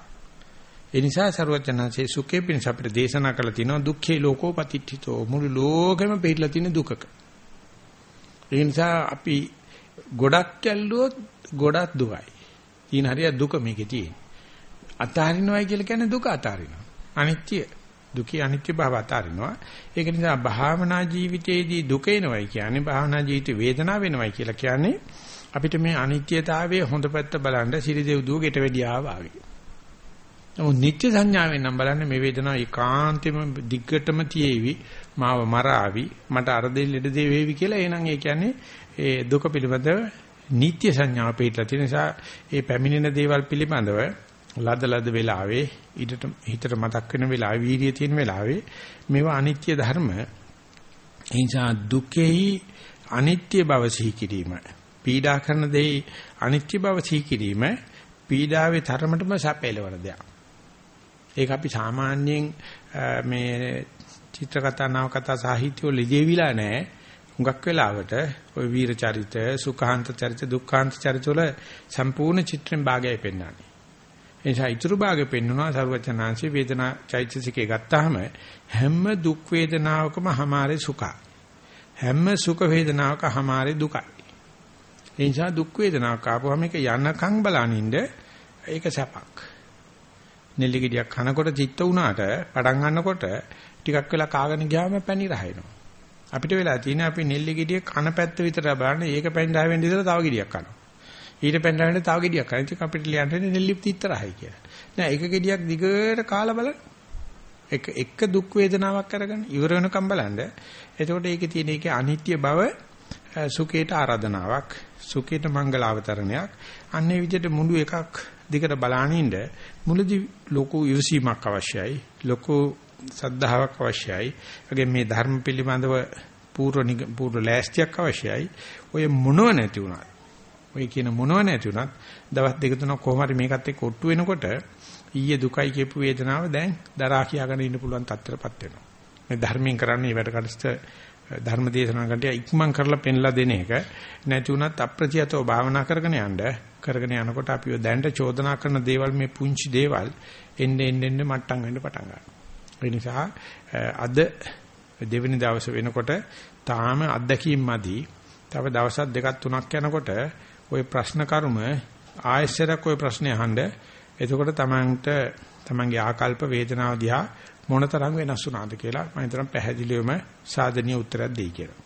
ඒ නිසා සරුවචනanse සුඛේ පිණිස අපිට දේශනා කළ තියෙනවා දුක්ඛේ ලෝකෝ පතිට්ඨිතෝ මුළු ලෝකෙම පිළිලා තියෙන දුකක. ඒ නිසා අපි ගොඩක් ඇල්ලුවොත් ගොඩක් දුකයි. ඊන හරිය දුක මේකේ තියෙන්නේ. අතාරිනවයි කියලා කියන්නේ දුක අතාරිනවා. අනිත්‍ය දුකේ අනිත්‍ය බව අතාරිනවා. ඒක නිසා භාවනා ජීවිතයේදී දුක එනවයි කියන්නේ භාවනා ජීවිතේ වේදනාව වෙනවයි කියලා කියන්නේ අපිට මේ අනිත්‍යතාවයේ හොඳ පැත්ත බලන්න සිරිදෙව් දුව ගෙට වැඩියා වාගේ. නමුත් නිත්‍ය සංඥාවෙන් නම් බලන්න මේ වේදනාව ඒකාන්තෙම දිග්ගටම තියේවි. මාව මරාවි. මට අර දෙල් ලෙඩ දේ වේවි කියලා එහෙනම් ඒ කියන්නේ ඒ දුක පිළිබඳව නිත්‍ය සංඥාව පිටලා තියෙන නිසා ඒ පැමිණෙන දේවල් පිළිබඳව ලද ලද වෙලාවේ ඊටට හිතට මතක් වෙන වෙලාවේ වීර්යය තියෙන වෙලාවේ මේවා අනිත්‍ය ධර්ම. ඒ නිසා දුකෙහි අනිත්‍ය බව සිහි කිරීම පීඩා කරන දෙයි අනිත්‍ය බව සිහි කිරීම පීඩාවේ තරමටම සැපෙලවන දෙයක්. ඒක අපි සාමාන්‍යයෙන් මේ චිත්‍ර කතා නව කතා සාහිත්‍ය වල ලියවිලා නැහැ. හුඟක් වෙලාවට ওই වීර චරිත, සුඛාන්ත චරිත, දුක්ඛාන්ත චරිත වල සම්පූර්ණ චිත්‍රෙන් භාගයයි පෙන්වන්නේ. ඒ නිසා ඊතුරු භාගෙ පෙන්වනවා සරුවචනාංශී වේදනා චෛතසිකේ ගත්තාම හැම දුක් වේදනාවකම හමාරේ සුඛ. හැම සුඛ වේදනාවක හමාරේ දුකයි. ඒ නිසා දුක් වේදනාවක් ආපුවම ඒක යනකම් බලනින්න ඒක සැපක්. නෙල්ලි ගෙඩියක් කනකොට චිත්ත වුණාට පටන් ගන්නකොට ටිකක් වෙලා කාගෙන ගියාම පැණි රහිනවා. අපිට වෙලා තියෙන අපි නෙල්ලි ගෙඩිය කන පැත්ත විතර බලන්න ඒක පැණි රහ වෙන්න ඉතල තව ගෙඩියක් කනවා. ඊට පැණි රහ වෙන්න තව ගෙඩියක් කනවා. ඉතින් අපිට ලියන්නේ නෙල්ලි තිත්ත රහයි කියලා. නෑ ඒක ගෙඩියක් දිගට කාලා බලන්න. එක එක දුක් වේදනාවක් අරගෙන ඉවර වෙනකම් බලන්න. එතකොට ඒකේ තියෙන ඒකේ අනිත්‍ය බව සුඛේට ආරාධනාවක් සුඛේට මංගල අවතරණයක් අන්නේ විදිහට මුළු එකක් දිගට බලානින්න මුලදී ලොකු ඉවසීමක් අවශ්‍යයි ලොකු සද්ධාාවක් අවශ්‍යයි. වගේ මේ ධර්ම පිළිබඳව පූර්ව පූර්ව ලෑස්තියක් අවශ්‍යයි. ඔය මොනව නැති වුණත් ඔය කියන මොනව නැති වුණත් දවස් දෙක තුනක් කොහොම හරි මේකත් එක්ක ඔට්ටු වෙනකොට ඊයේ දුකයි කියපු වේදනාව දැන් දරා කියාගෙන ඉන්න පුළුවන් තත්ත්වයටපත් වෙනවා. මේ ධර්මයෙන් කරන්නේ වැඩ කටස්ත ධර්ම දේශනාකට ඉක්මන් කරලා පෙන්ලා දෙන එක නැති වුණත් අප්‍රතියතව භාවනා කරගෙන යන්න කරගෙන යනකොට අපිව දැනට චෝදනා කරන දේවල් මේ පුංචි දේවල් එන්න එන්න එන්න මට්ටම් වෙන්න පටන් ගන්නවා. ඒ නිසා අද දෙවෙනි දවසේ වෙනකොට තාම අත්දැකීම් මදි. තව දවස් දෙකක් තුනක් යනකොට ওই ප්‍රශ්න කර්ම ආයෙසරක් ওই ප්‍රශ්නේ අහන්න. එතකොට තමන්ට තමන්ගේ ආකල්ප වේදනාව දිහා මොනතරම් වෙනස් වුණාද කියලා මම හිතනවා පැහැදිලිවම සාධනීය උත්තරයක් දෙයි කියලා.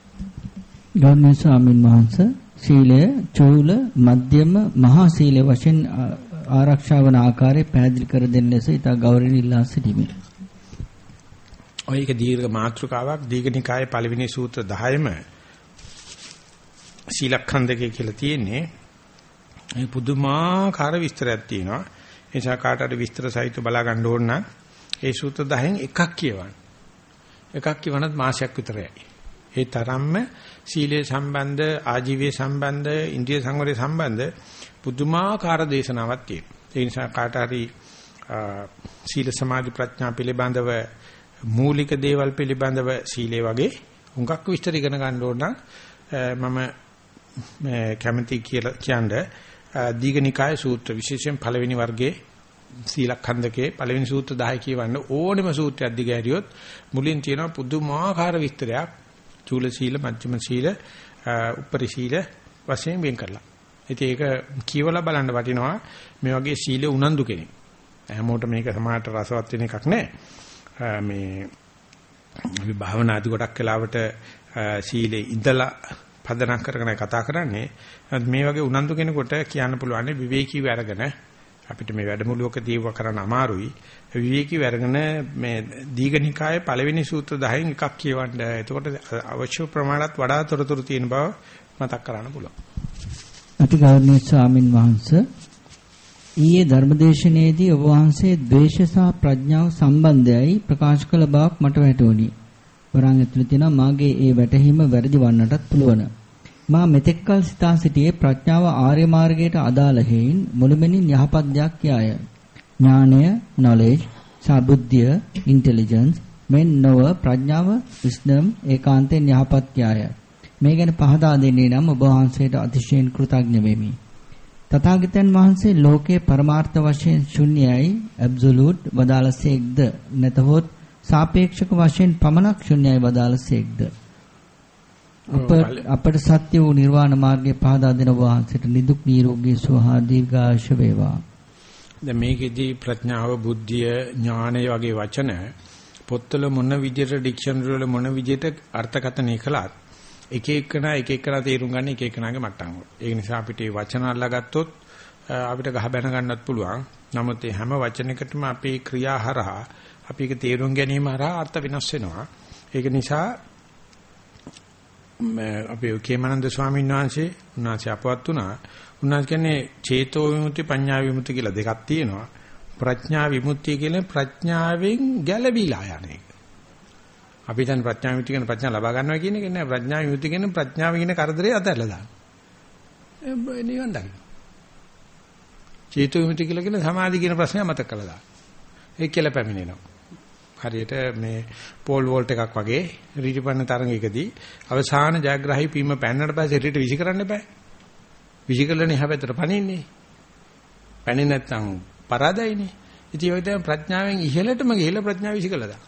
ගෞරවනීය ස්වාමින් වහන්සේ සීලය චූල මධ්‍යම මහා සීල වශයෙන් ආරක්ෂා වන ආකාරය පැහැදිලි කර දෙන්න ලෙස ඉතා ගෞරවණීය ඉල්ලා සිටිමි. ඔය එක දීර්ඝ මාතෘකාවක් දීඝනිකායේ පළවෙනි සූත්‍ර 10ම සීලඛණ්ඩකේ කියලා තියෙන්නේ. මේ පුදුමාකාර විස්තරයක් තියෙනවා. ඒ නිසා කාටට විස්තර සහිතව බලා ගන්න ඕන නම් ඒ සූත්‍ර 10න් එකක් කියවන්න. එකක් කියවනත් මාසයක් විතරයි. ඒ තරම්ම සීලේ සම්බන්ධ, ආජීවයේ සම්බන්ධ, ඉන්ද්‍රිය සංවරයේ සම්බන්ධ පුදුමාකාර දේශනාවක් තියෙනවා. ඒ නිසා කාට හරි සීල සමාධි ප්‍රඥා පිළිබඳව මූලික දේවල් පිළිබඳව සීලේ වගේ හුඟක් විස්තර ඉගෙන ගන්න ඕන නම් මම කැමති කියලා කියන්නේ දීඝනිකාය සූත්‍ර විශේෂයෙන් පළවෙනි වර්ගයේ සීලඛණ්ඩකේ පළවෙනි සූත්‍ර 10 කියවන්න ඕනෙම සූත්‍රයක් දිගහැරියොත් මුලින් තියෙනවා පුදුමාකාර විස්තරයක් චූල සීල මධ්‍යම සීල උපරි සීල වශයෙන් වෙන් කරලා. ඉතින් ඒක කියවලා බලන්න වටිනවා මේ වගේ සීල උනන්දු කෙනෙක්. හැමෝටම මේක සමාහට රසවත් වෙන එකක් නෑ. මේ අපි භාවනා ආදි ගොඩක් වෙලාවට සීලේ ඉඳලා පදනම් කරගෙන කතා කරන්නේ. මේ වගේ උනන්දු කෙනෙකුට කියන්න පුළුවන් විවේකීව අරගෙන අපිට මේ වැඩමුළුවක දීව කරන්න අමාරුයි. විවේකීව අරගෙන මේ දීඝනිකායේ පළවෙනි සූත්‍ර 10න් එකක් කියවන්න. එතකොට අවශ්‍ය ප්‍රමාණවත් වඩා තොරතුරු තියෙන බව මතක් කරගන්න පුළුවන්. අතිගෞරවනීය ස්වාමින් වහන්සේ ඊයේ ධර්මදේශනයේදී ඔබ වහන්සේ ද්වේෂ සහ ප්‍රඥාව සම්බන්ධයයි ප්‍රකාශ කළ බවක් මට වැටහුණි. වරන් ඇතුළේ තියෙනවා මාගේ ඒ වැටහීම වැරදි වන්නටත් පුළුවන්. මා මෙතෙක්කල් සිතා සිටියේ ප්‍රඥාව ආර්ය මාර්ගයට අදාළ හේයින් මුළුමනින් යහපත් දෙයක් යාය. ඥානය, knowledge, සබුද්ධිය, intelligence මෙන් නොව ප්‍රඥාව wisdom ඒකාන්තයෙන් යහපත් යාය. මේ ගැන පහදා දෙන්නේ නම් ඔබ වහන්සේට අතිශයින් කෘතඥ වෙමි. තථාගතයන් වහන්සේ ලෝකේ පරමාර්ථ වශයෙන් ශුන්‍යයි absolute වදාළසේක්ද නැතහොත් සාපේක්ෂක වශයෙන් පමණක් ශුන්‍යයි වදාළසේක්ද අපට සත්‍ය වූ නිර්වාණ මාර්ගය පහදා දෙන වහන්සේට නිදුක් නිරෝගී සුවහා දීර්ඝාෂ වේවා. දැන් මේකෙදී ප්‍රඥාව, බුද්ධිය, ඥානය වගේ වචන පොත්වල මොන විදිහට ඩික්ෂනරි වල මොන විදිහට අර්ථකථනය කළත් එක එකනා එක එකනා තේරුම් ගන්න එක එකනාගේ මට්ටම් වල. ඒ නිසා අපිට මේ වචන අල්ලාගත්තොත් අපිට ගහ බැන ගන්නත් පුළුවන්. නමුත් හැම වචනයකටම අපේ ක්‍රියා හරහා අපි ඒක තේරුම් ගැනීම හරහා අර්ථ වෙනස් වෙනවා. ඒක නිසා අපේ කේමනන්ද ස්වාමීන් වහන්සේ උන්වහන්සේ අපවත් වුණා. උන්වහන්සේ කියන්නේ චේතෝ විමුක්ති පඤ්ඤා විමුක්ති කියලා දෙකක් තියෙනවා. ප්‍රඥා විමුක්තිය කියන්නේ ප්‍රඥාවෙන් ගැලවිලා යන එක. අපි දැන් ප්‍රඥා විමුක්තිය කියන ප්‍රඥා ලබා ගන්නවා කියන එක නෑ ප්‍රඥා විමුක්තිය කියන්නේ ප්‍රඥාව කියන කරදරේ අතහැරලා දාන්න. ඒ නිවන් දකින්න. චේතෝ විමුක්තිය කියලා කියන සමාධි කියන ප්‍රශ්නය මතක කරලා දාන්න. ඒක කියලා පැමිණෙනවා. හරියට මේ පෝල් වෝල්ට් එකක් වගේ රීටිපන්න තරංගයකදී අවසාන ජයග්‍රහී පීම පැන්නට පස්සේ රීට විසි කරන්න බෑ. විසි කළනේ හැබැතර පණින්නේ. පැන්නේ නැත්නම් පරාදයිනේ. ඉතින් ඔය දැන් ප්‍රඥාවෙන් ඉහළටම ගිහිල්ලා ප්‍රඥාව විසි කළා.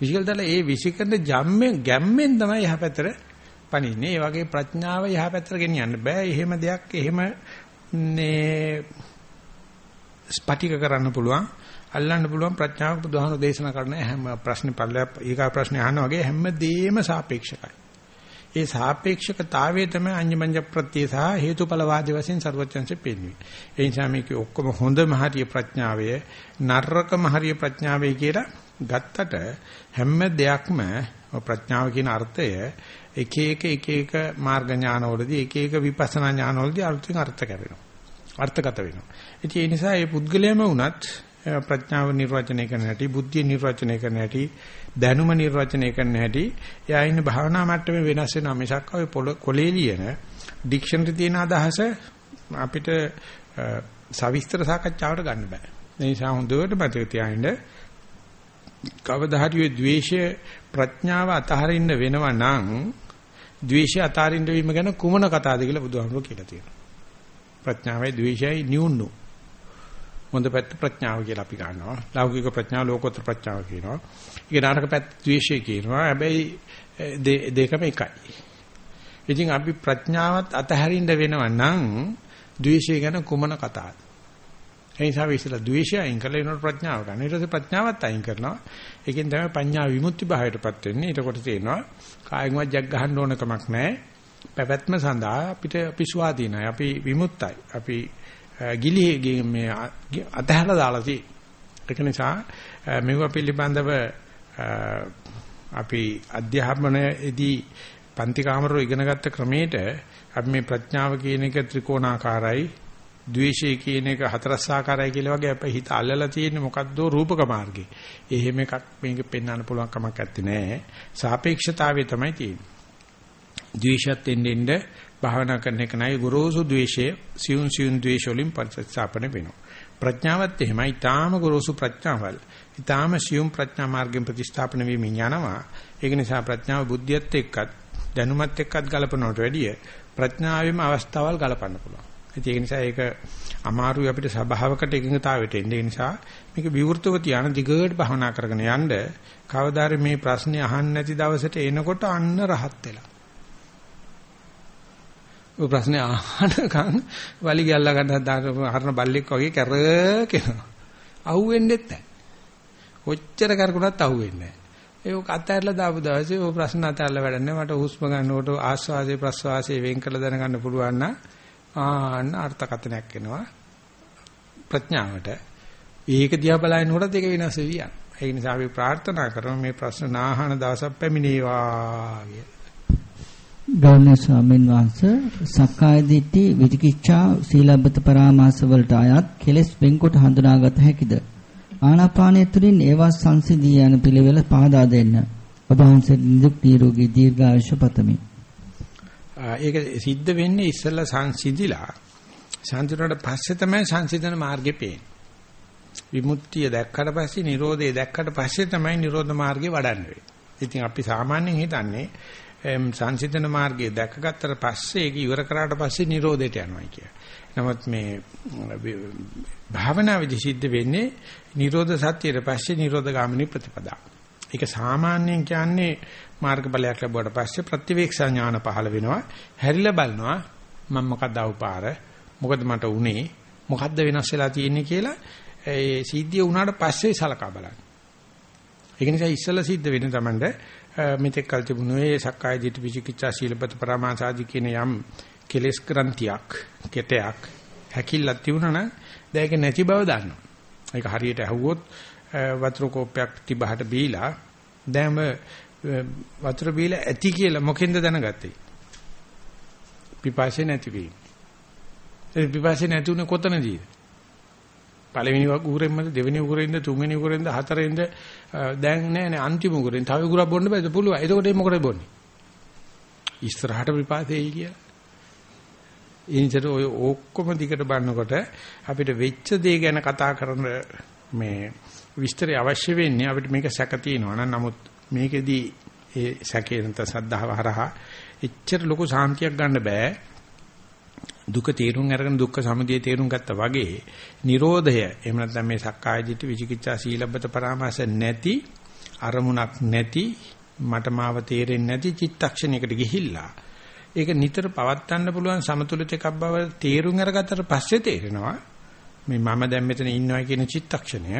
විසි කළාට ඒ විසි කරන ජම්මෙන් ගැම්මෙන් තමයි යහපැතර පණින්නේ. ඒ වගේ ප්‍රඥාව යහපැතර ගෙනියන්න බෑ. එහෙම දෙයක් එහෙම මේ ස්පටික කරන්න පුළුවන්. අල්ලන්න පුළුවන් ප්‍රඥාව බුදුහාමුදුරු දේශනා කරන හැම ප්‍රශ්නේ පල්ලයක් ඊගා ප්‍රශ්නේ අහනවා වගේ හැමදේම සාපේක්ෂකයි. ඒ සාපේක්ෂකතාවය තමයි අඤ්ඤමඤ්ඤ ප්‍රත්‍ය සහ හේතුඵලවාදී වශයෙන් ਸਰවඥංශෙ පෙන්වන්නේ. ඒ නිසා මේක ඔක්කොම හොඳම හරිය ප්‍රඥාවය නරකම හරිය ප්‍රඥාවය කියලා ගත්තට හැම දෙයක්ම ප්‍රඥාව කියන අර්ථය එක එක එක එක මාර්ග ඥානවලදී එක එක විපස්සනා ඥානවලදී අර්ථයෙන් අර්ථ කැවෙනවා. අර්ථගත වෙනවා. ඉතින් ඒ නිසා මේ පුද්ගලයාම වුණත් ප්‍රඥාව නිර්වචනය කරන හැටි, බුද්ධිය නිර්වචනය කරන හැටි, දැනුම නිර්වචනය කරන හැටි, එයා ඉන්න භාවනා මට්ටමේ වෙනස් වෙනවා මිසක් ඔය කොලේ ලියන ඩික්ෂනරි තියෙන අදහස අපිට සවිස්තර සාකච්ඡාවට ගන්න බෑ. ඒ නිසා හොඳට මතක තියාගන්න කවදා හරි ඔය ද්වේෂය ප්‍රඥාව අතහරින්න වෙනවා නම් ද්වේෂය අතහරින්න වීම ගැන කුමන කතාවද කියලා බුදුහාමුදුරුවෝ කියලා තියෙනවා. ප්‍රඥාවයි ද්වේෂයයි නියුන්නු. හොඳ පැත්ත ප්‍රඥාව කියලා අපි ගන්නවා. ලෞකික ප්‍රඥාව ලෝකෝත්තර ප්‍රඥාව කියනවා. ඒක නාටක පැත්ත ද්වේෂය කියනවා. හැබැයි දෙකම එකයි. ඉතින් අපි ප්‍රඥාවත් අතහැරින්න වෙනවා නම් ද්වේෂය ගැන කුමන කතාවද? ඒ නිසා අපි ඉස්සලා ද්වේෂය අයින් කරලා ඊනොට ප්‍රඥාව ගන්න. ඊට පස්සේ ප්‍රඥාවත් අයින් කරනවා. ඒකෙන් තමයි පඤ්ඤා විමුක්ති භාවයටපත් වෙන්නේ. එතකොට තේනවා කායෙන්වත් ජග් ගහන්න ඕන කමක් නැහැ. පැවැත්ම සඳහා අපිට අපි ස්වාධීනයි. අපි විමුක්තයි. අපි ගිලි මේ අතහැරලා දාලා තියෙන්නේ. ඒක නිසා මෙව පිළිබඳව අපි අධ්‍යාපනයේදී පන්ති කාමරවල ඉගෙනගත්ත ක්‍රමයට අපි මේ ප්‍රඥාව කියන එක ත්‍රිකෝණාකාරයි ද්වේෂය කියන එක හතරස්සාකාරයි කියලා වගේ අපේ හිත අල්ලලා තියෙන්නේ මොකද්ද රූපක මාර්ගේ. එහෙම එකක් මේක පෙන්වන්න පුළුවන් කමක් නැත්තේ නෑ. සාපේක්ෂතාවය තමයි තියෙන්නේ. ද්වේෂයත් එන්නේ භාවනා කරන එක නයි ගොරෝසු ද්වේෂය සියුම් සියුම් ද්වේෂ වලින් පරිසස්ථාපන වෙනවා. ප්‍රඥාවත් එහෙමයි. ඊටාම ගොරෝසු ප්‍රඥාවල්. ඊටාම සියුම් ප්‍රඥා මාර්ගෙන් ප්‍රතිස්ථාපන වීමෙන් යනවා. ඒක නිසා ප්‍රඥාව බුද්ධියත් එක්කත් දැනුමත් එක්කත් ගලපනවට වැඩිය ප්‍රඥාවෙම අවස්ථාවල් ගලපන්න පුළුවන්. ඒක නිසා ඒක අමාරුයි අපිට සබාවකට එකඟතාවයට එන්නේ. ඒ නිසා මේක විවෘතව තියාන දිගට භවනා කරගෙන යන්න කවදාද මේ ප්‍රශ්නේ අහන්න නැති දවසට එනකොට අන්න රහත් වෙලා. ඔය ප්‍රශ්නේ අහනකම් වලි ගැල්ලා ගන්න දාන හරන බල්ලෙක් වගේ කැරකෙනවා. අහුවෙන්නෙත් නැහැ. කොච්චර කරකුණත් අහුවෙන්නේ නැහැ. ඒක අතහැරලා දාපු දවසේ ඔය ප්‍රශ්න අතහැරලා වැඩන්නේ මට හුස්ම ගන්නකොට ආස්වාසේ ප්‍රස්වාසයේ වෙන් කළ දැනගන්න පුළුවන් නම් ආන්න අර්ථකථනයක් එනවා ප්‍රඥාවට. ඒක දිහා බලනකොටත් ඒක වෙනස් වෙවියක්. ඒ නිසා අපි ප්‍රාර්ථනා කරමු මේ ප්‍රශ්න නාහන දවසක් පැමිණේවා කියලා. ගෞරවනීය ස්වාමීන් වහන්සේ සක්කාය දිට්ඨි විචිකිච්ඡා සීලබ්බත පරාමාස වලට අයත් කෙලෙස් වෙන්කොට හඳුනාගත හැකිද? ආනාපානය තුළින් ඒවා සංසිඳී යන පිළිවෙල පහදා දෙන්න. ඔබ වහන්සේ නිදුක් නිරෝගී දීර්ඝායුෂ පතමි. ඒක සිද්ධ වෙන්නේ ඉස්සෙල්ලා සංසිඳිලා සංසිඳුණාට පස්සේ තමයි සංසිඳන මාර්ගේ පේන්නේ. විමුක්තිය දැක්කට පස්සේ නිරෝධය දැක්කට පස්සේ තමයි නිරෝධ මාර්ගේ වඩන්නේ. ඉතින් අපි සාමාන්‍යයෙන් හිතන්නේ සංසිඳන මාර්ගය දැකගත්තට පස්සේ ඒක ඉවර කරාට පස්සේ Nirodheට යනවා කිය. නමුත් මේ භාවනාවේදී සිද්ධ වෙන්නේ Nirodha සත්‍යයට පස්සේ Nirodha ගාමිනී ප්‍රතිපදා. ඒක සාමාන්‍යයෙන් කියන්නේ මාර්ගඵලයක් ලැබුවට පස්සේ ප්‍රතිවේක්ෂා ඥාන පහළ වෙනවා. හැරිලා බලනවා මම මොකක්ද අවපාර මොකද මට උනේ මොකද්ද වෙනස් වෙලා තියෙන්නේ කියලා ඒ සිද්ධිය වුණාට පස්සේ සලකා බලන්න. ඒක නිසා ඉස්සලා සිද්ධ වෙන්නේ Tamande මෙතෙක් කල් තිබුණු ඒ සක්කාය දිට්ඨි විචිකිච්ඡා සීලපත පරමාසාදි කියන යම් කෙලෙස් ක්‍රන්තියක් කෙටයක් හැකිල්ලක් තිබුණා නම් දැන් ඒක නැති බව දන්නවා. ඒක හරියට ඇහුවොත් වතුර කෝප්පයක් තිබහට බීලා දැන් වතුර බීලා ඇති කියලා මොකෙන්ද දැනගත්තේ? පිපාසය නැති වීම. ඒ පිපාසය නැති උනේ කොතනදීද? පළවෙනි උගුරෙන්මද දෙවෙනි උගුරෙන්ද තුන්වෙනි උගුරෙන්ද හතරෙන්ද දැන් නෑ නේ අන්තිම උගුරෙන් තව උගුරක් බොන්න බෑද පුළුවන්. එතකොට ඒ මොකටද බොන්නේ? ඉස්සරහට විපාතේයි කියලා. ඉන්සර ඔය ඔක්කොම දිගට බලනකොට අපිට වෙච්ච දේ ගැන කතා කරන මේ විස්තරය අවශ්‍ය වෙන්නේ අපිට මේක සැක තියෙනවා නම් නමුත් මේකෙදී ඒ සැකේ නැත්නම් සද්ධාව හරහා එච්චර ලොකු සාන්තියක් ගන්න බෑ දුක තේරුම් අරගෙන දුක්ඛ සමුදය තේරුම් ගත්තා වගේ Nirodhaය එහෙම නැත්නම් මේ සක්කාය දිට්ඨි විචිකිච්ඡා සීලබ්බත පරාමාස නැති අරමුණක් නැති මට මාව තේරෙන්නේ නැති චිත්තක්ෂණයකට ගිහිල්ලා ඒක නිතර පවත්වන්න පුළුවන් සමතුලිත එකක් බව තේරුම් අරගත්තට පස්සේ තේරෙනවා මේ මම දැන් මෙතන ඉන්නවා කියන චිත්තක්ෂණය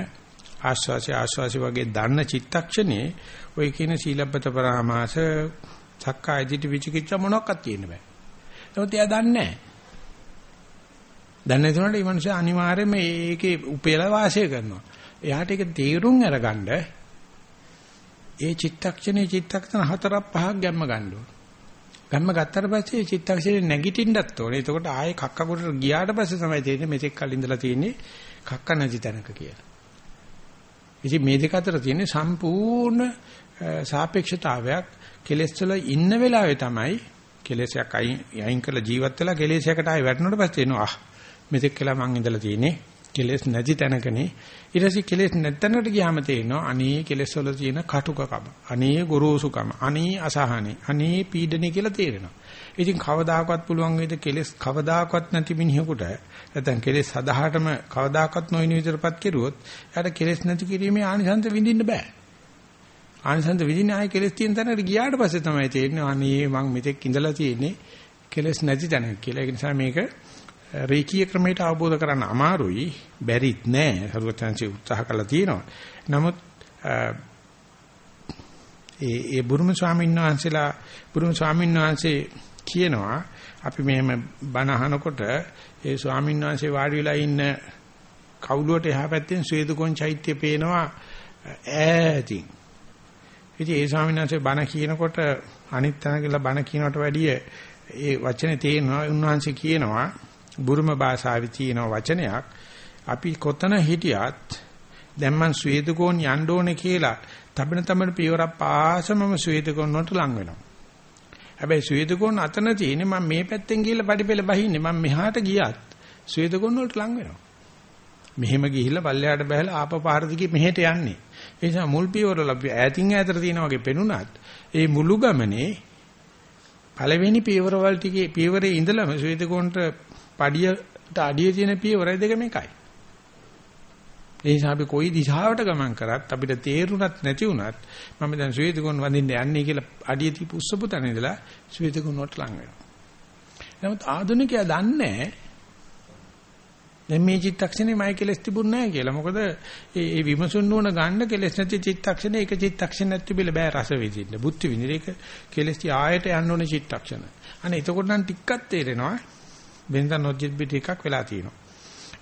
ආස්වාසි ආස්වාසි වගේ දන්න චිත්තක්ෂණේ ඔය කියන සීලබ්බත පරාමාස සක්කාය දිට්ඨි විචිකිච්ඡා මොනක්වත් තියෙන්න බෑ. නමුත් එයා දන්නේ නැහැ. දන්නේ නැතුනට මේ මිනිස්සු අනිවාර්යයෙන්ම ඒකේ උපේලා වාසය කරනවා. එයාට ඒක තේරුම් අරගන්න ඒ චිත්තක්ෂණේ චිත්තක්ෂණ හතරක් පහක් ගැම්ම ගන්න ඕන. ගැම්ම ගත්තට පස්සේ චිත්තක්ෂණේ නැගිටින්නත් ඕනේ. එතකොට ආයේ කක්ක කොටට ගියාට පස්සේ තමයි තේරෙන්නේ මෙතෙක් කල් ඉඳලා තියෙන්නේ කක්ක නැති තැනක කියලා. ඉතින් මේ දෙක අතර තියෙන සම්පූර්ණ සාපේක්ෂතාවයක් කෙලෙස් වල ඉන්න වෙලාවේ තමයි කෙලෙසයක් අයින් කරලා ජීවත් වෙලා කෙලෙසයකට ආයෙ වැටෙනකොට පස්සේ එනවා ආ මෙතෙක් කියලා මං ඉඳලා තියෙන්නේ. කෙලෙස් නැති තැනකනේ. ඊට පස්සේ කෙලෙස් නැත්තනකට ගියාම තේරෙනවා අනේ කෙලෙස් වල තියෙන කටුකකම අනේ ගොරෝසුකම අනේ අසහනේ අනේ පීඩනේ කියලා තේරෙනවා. ඉතින් කවදාකවත් පුළුවන් වේද කෙලෙස් කවදාකවත් නැති මිනිහෙකුට නැත්නම් කෙලෙස් සදාහටම කවදාකවත් නොවන විදිහටපත් කෙරුවොත් එයාට කෙලෙස් නැති කිරීමේ ආනිසංස විඳින්න බෑ. ආනිසංස විඳින්න ආයේ කෙලෙස් තියෙන තැනකට ගියාට පස්සේ තමයි තේරෙන්නේ අනේ මං මෙතෙක් ඉඳලා තියෙන්නේ කෙලෙස් නැති තැනක කියලා. ඒ නිසා මේක රේකී ක්‍රමයට අවබෝධ කරගන්න අමාරුයි. බැරිත් නෑ. සරුවචාන්සේ උත්සාහ කළා තියෙනවා. නමුත් ඒ ඒ බුරුම ස්වාමීන් වහන්සේලා බුරුම ස්වාමීන් වහන්සේ කියනවා අපි මෙහෙම බණ අහනකොට ඒ ස්වාමීන් වහන්සේ වාඩි වෙලා ඉන්න කවුලුවට එහා පැත්තෙන් ස්වේදකොන් චෛත්‍ය පේනවා ඈතින්. ඉතින් ඒ ස්වාමීන් වහන්සේ බණ කියනකොට අනිත් තැන කියලා බණ කියනකට වැඩිය ඒ වචනේ තේනවා උන්වහන්සේ කියනවා බුරුම භාෂාවේ තියෙන වචනයක් අපි කොතන හිටියත් දැන් මං ස්වේදකෝන් යන්න ඕනේ කියලා තබන තමන පියවරක් පාසමම ස්වේදකෝන් වලට ලං වෙනවා. හැබැයි ස්වේදකෝන් අතන තියෙන්නේ මම මේ පැත්තෙන් ගිහලා පඩිපෙළ බහින්නේ මම මෙහාට ගියත් ස්වේදකෝන් වලට ලං වෙනවා. මෙහෙම ගිහිල්ලා පල්ලෙහාට බහලා ආපපාර දිගේ මෙහෙට යන්නේ. ඒ නිසා මුල් පියවරල ඈතින් ඈතට තියෙන වගේ පෙනුනත් ඒ මුළු ගමනේ පළවෙනි පියවරවල ටිකේ පියවරේ ඉඳලම ස්වේදකෝන්ට පඩියට අඩිය තියෙන පියවරයි දෙකම එකයි. ඒ නිසා අපි කොයි දිශාවට ගමන් කරත් අපිට තේරුණත් නැති වුණත් මම දැන් ශ්වේතගොන් වඳින්න යන්නේ කියලා අඩිය තියපු උස්සපු තැන ඉඳලා ශ්වේතගොන් වලට ලං වෙනවා. නමුත් ආධුනිකයා දන්නේ දැන් මේ චිත්තක්ෂණේ මයි කෙලස් තිබුණ නැහැ කියලා. මොකද ඒ විමසුන් නුවණ ගන්න කෙලස් නැති චිත්තක්ෂණේ එක චිත්තක්ෂණ නැති බිල බෑ රස විඳින්න. බුද්ධ විඳින එක කෙලස් ආයයට යන්න ඕනේ චිත්තක්ෂණ. අනේ එතකොට නම් ටිකක් තේරෙනවා. වෙනදා නොජිත් පිට එකක් වෙලා තියෙනවා.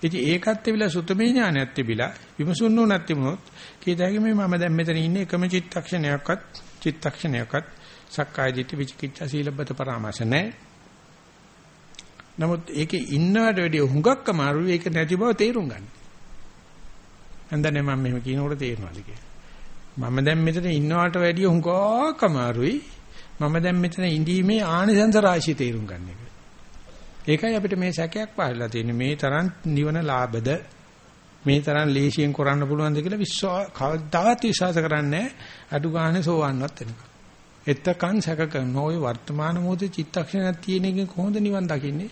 ඉතින් ඒකත් තිබිලා සුතමේ ඥානයක් තිබිලා විමසුන් නොනත් තිබුණොත් කීයදාගේ මේ මම දැන් මෙතන ඉන්නේ එකම චිත්තක්ෂණයක්වත් චිත්තක්ෂණයක්වත් සක්කාය දිට්ඨි විචිකිච්ඡා සීලබ්බත පරාමාස නැහැ. නමුත් ඒකේ ඉන්නවට වැඩිය හුඟක් අමාරුයි ඒක නැති බව තේරුම් ගන්න. හන්දනේ මම මෙහෙම කියනකොට තේරෙනවාද කියලා. මම දැන් මෙතන ඉන්නවට වැඩිය හුඟක් අමාරුයි. මම දැන් මෙතන ඉඳීමේ ආනිසංස රාශිය තේරුම් ගන්න එක. ඒකයි අපිට මේ සැකයක් පහළලා තියෙන්නේ මේ තරම් නිවන ලාභද මේ තරම් ලේසියෙන් කරන්න පුළුවන්ද කියලා විශ්වාස කවදාවත් විශ්වාස කරන්නේ අඩු ගානේ සෝවන්නවත් වෙනකම්. එතකන් සැක කරන ওই වර්තමාන මොහොතේ චිත්තක්ෂණයක් තියෙන එකෙන් කොහොමද නිවන් දකින්නේ?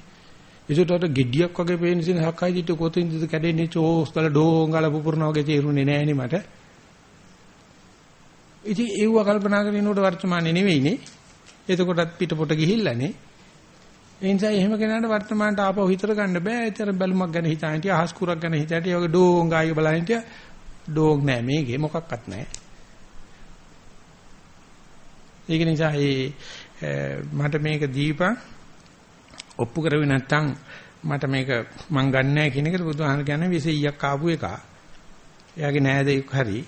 ඒකට ගෙඩියක් වගේ පේන ඉතින් හක්කයි දිට කොතින්ද කැඩෙන්නේ චෝස් ගල ඩෝංගල පුපුරන වගේ තේරුනේ නෑනේ මට. ඉතින් ඒව කල්පනා කරගෙන ඉන්නකොට වර්තමානේ නෙවෙයිනේ. එතකොටත් පිටපොට ගිහිල්ලානේ. ඒ නිසා එහෙම කෙනාට වර්තමානට ආපහු හිතර ගන්න බෑ. ඒතර බැලුමක් ගැන හිතා හිටියා, අහස් කුරක් ගැන හිතා හිටියා, වගේ ඩෝං ගායි බලන් හිටියා. ඩෝං නෑ මේකේ මොකක්වත් නෑ. ඒක නිසා ඒ මට මේක දීපන් ඔප්පු කරුවේ නැත්තම් මට මේක මං ගන්න නැහැ කියන එකට බුදුහාම කියන්නේ 20ක් ආපු එක. එයාගේ නෑදෙක් හරි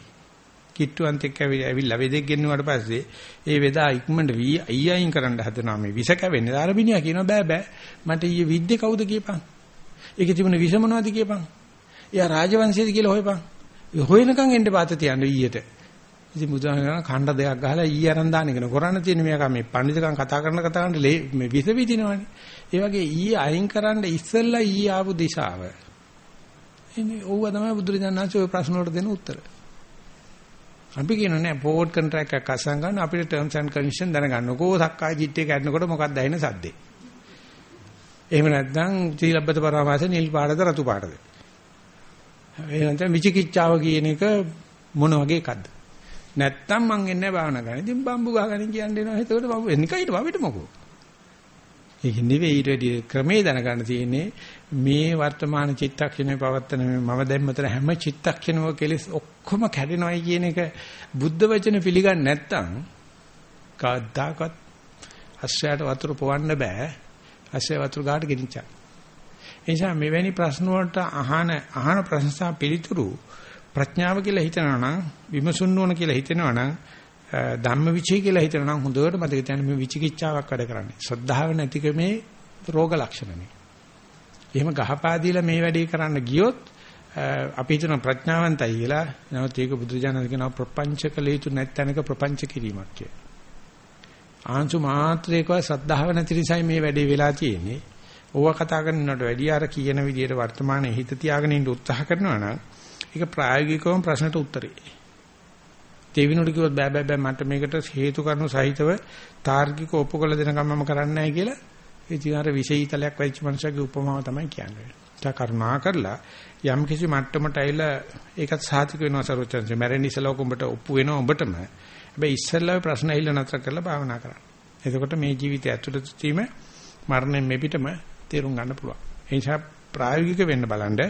කිට්ටුවන්ත එක්ක ඇවිල්ලා වෙදෙක් ගෙන්නුවාට පස්සේ ඒ වෙදා ඉක්මනට වී අයියයින් කරන්න හදනවා මේ විස කැවෙන්නේ. ආරබිනියා කියනවා බෑ බෑ මට ඊයේ විද්දේ කවුද කියපන්. ඒකේ තිබුණ විස මොනවද කියපන්. එයා රාජවංශයේද කියලා හොයපන්. ඒ හොයනකම් එන්න පාත තියන්න ඊයට. ඉතින් බුදුහාම කණ්ඩ දෙකක් ගහලා ඊ අරන් දාන එක කරන්න තියෙන මේක මේ පඬිතුකම් කතා කරන කතා කරන මේ විස විදිනවනේ. ඒ වගේ ඊ අයින් කරන්න ඉස්සෙල්ලා ඊ ආපු දිශාව. ඉතින් ඕව තමයි බුදුරජාණන් වහන්සේ ওই ප්‍රශ්න වලට දෙන උත්තර. අපි කියනවා නෑ පෝට් කොන්ට්‍රැක්ට් එකක් අසන් ගන්න අපිට ටර්ම්ස් ඇන්ඩ් කන්ඩිෂන් දැනගන්න. කෝ සක්කාය දිට්ඨිය කැඩනකොට මොකක්ද ඇහෙන සද්දේ. එහෙම නැත්නම් සීලබ්බත පරමාස නිල් පාටද රතු පාටද? එහෙම නැත්නම් විචිකිච්ඡාව කියන එක මොන වගේ එකක්ද? නැත්තම් මං එන්නේ භාවනා කරන්න. ඉතින් බම්බු ගහගෙන කියන්නේ නෝ. එතකොට බම්බු එනිකයිට වවිට මොකෝ. ඒක නෙවෙයි ඊට වැඩි ක්‍රමේ දැනගන්න තියෙන්නේ මේ වර්තමාන චිත්තක්ෂණය පවත්තන මම දැන් මෙතන හැම චිත්තක්ෂණම කෙලස් ඔක්කොම කැඩෙනවයි කියන එක බුද්ධ වචන පිළිගන්නේ නැත්නම් කවදාකවත් අස්සයට වතුර පොවන්න බෑ අස්සය වතුර ගාට ගෙනිච්චා ඒ නිසා මෙවැනි ප්‍රශ්න වලට අහන අහන ප්‍රශ්න පිළිතුරු ප්‍රඥාව කියලා හිතනවා නම් විමසුන්න ඕන කියලා හිතනවා නම් ධම්මවිචය කියලා හිතනවා නම් හොඳට මතක තියාගන්න මේ විචිකිච්ඡාවක් වැඩ කරන්නේ. ශ්‍රද්ධාව නැතිකමේ රෝග ලක්ෂණනේ. එහෙම ගහපා දීලා මේ වැඩේ කරන්න ගියොත් අපි හිතන ප්‍රඥාවන්තයි කියලා නමුත් ඒක බුදුජානක කියනවා ප්‍රපංච කළ යුතු නැත්ැනක ප්‍රපංච කිරීමක් කියලා. ආංශු මාත්‍රේකව ශ්‍රද්ධාව නැති නිසායි මේ වැඩේ වෙලා තියෙන්නේ. ඕවා කතා කරනවට වැඩිය අර කියන විදිහට වර්තමානයේ හිත තියාගෙන ඉන්න උත්සාහ කරනවා නම් ඒක ප්‍රායෝගිකවම ප්‍රශ්නට උත්තරේ. දෙවිනුට කිව්වොත් බෑ බෑ බෑ මට මේකට හේතු කාරණු සහිතව තාර්කික ඔප්පු කළ දෙනකම් මම කරන්නේ නැහැ කියලා ඒ තියාර විශේෂීතලයක් වෙච්ච මනුස්සයෙකුගේ උපමාව තමයි කියන්නේ. ඒක කරුණා කරලා යම් කිසි මට්ටමට ඇවිල්ලා ඒකත් සාතික වෙනවා සරෝජන්සේ මැරෙන්න ඉස්සලා උඹට ඔප්පු වෙනවා උඹටම. හැබැයි ඉස්සෙල්ලා ප්‍රශ්න ඇහිලා නතර කරලා භාවනා කරන්න. එතකොට මේ ජීවිතය ඇතුළත තීම මරණයෙන් මෙපිටම තේරුම් ගන්න පුළුවන්. ඒ නිසා ප්‍රායෝගික වෙන්න බලන්න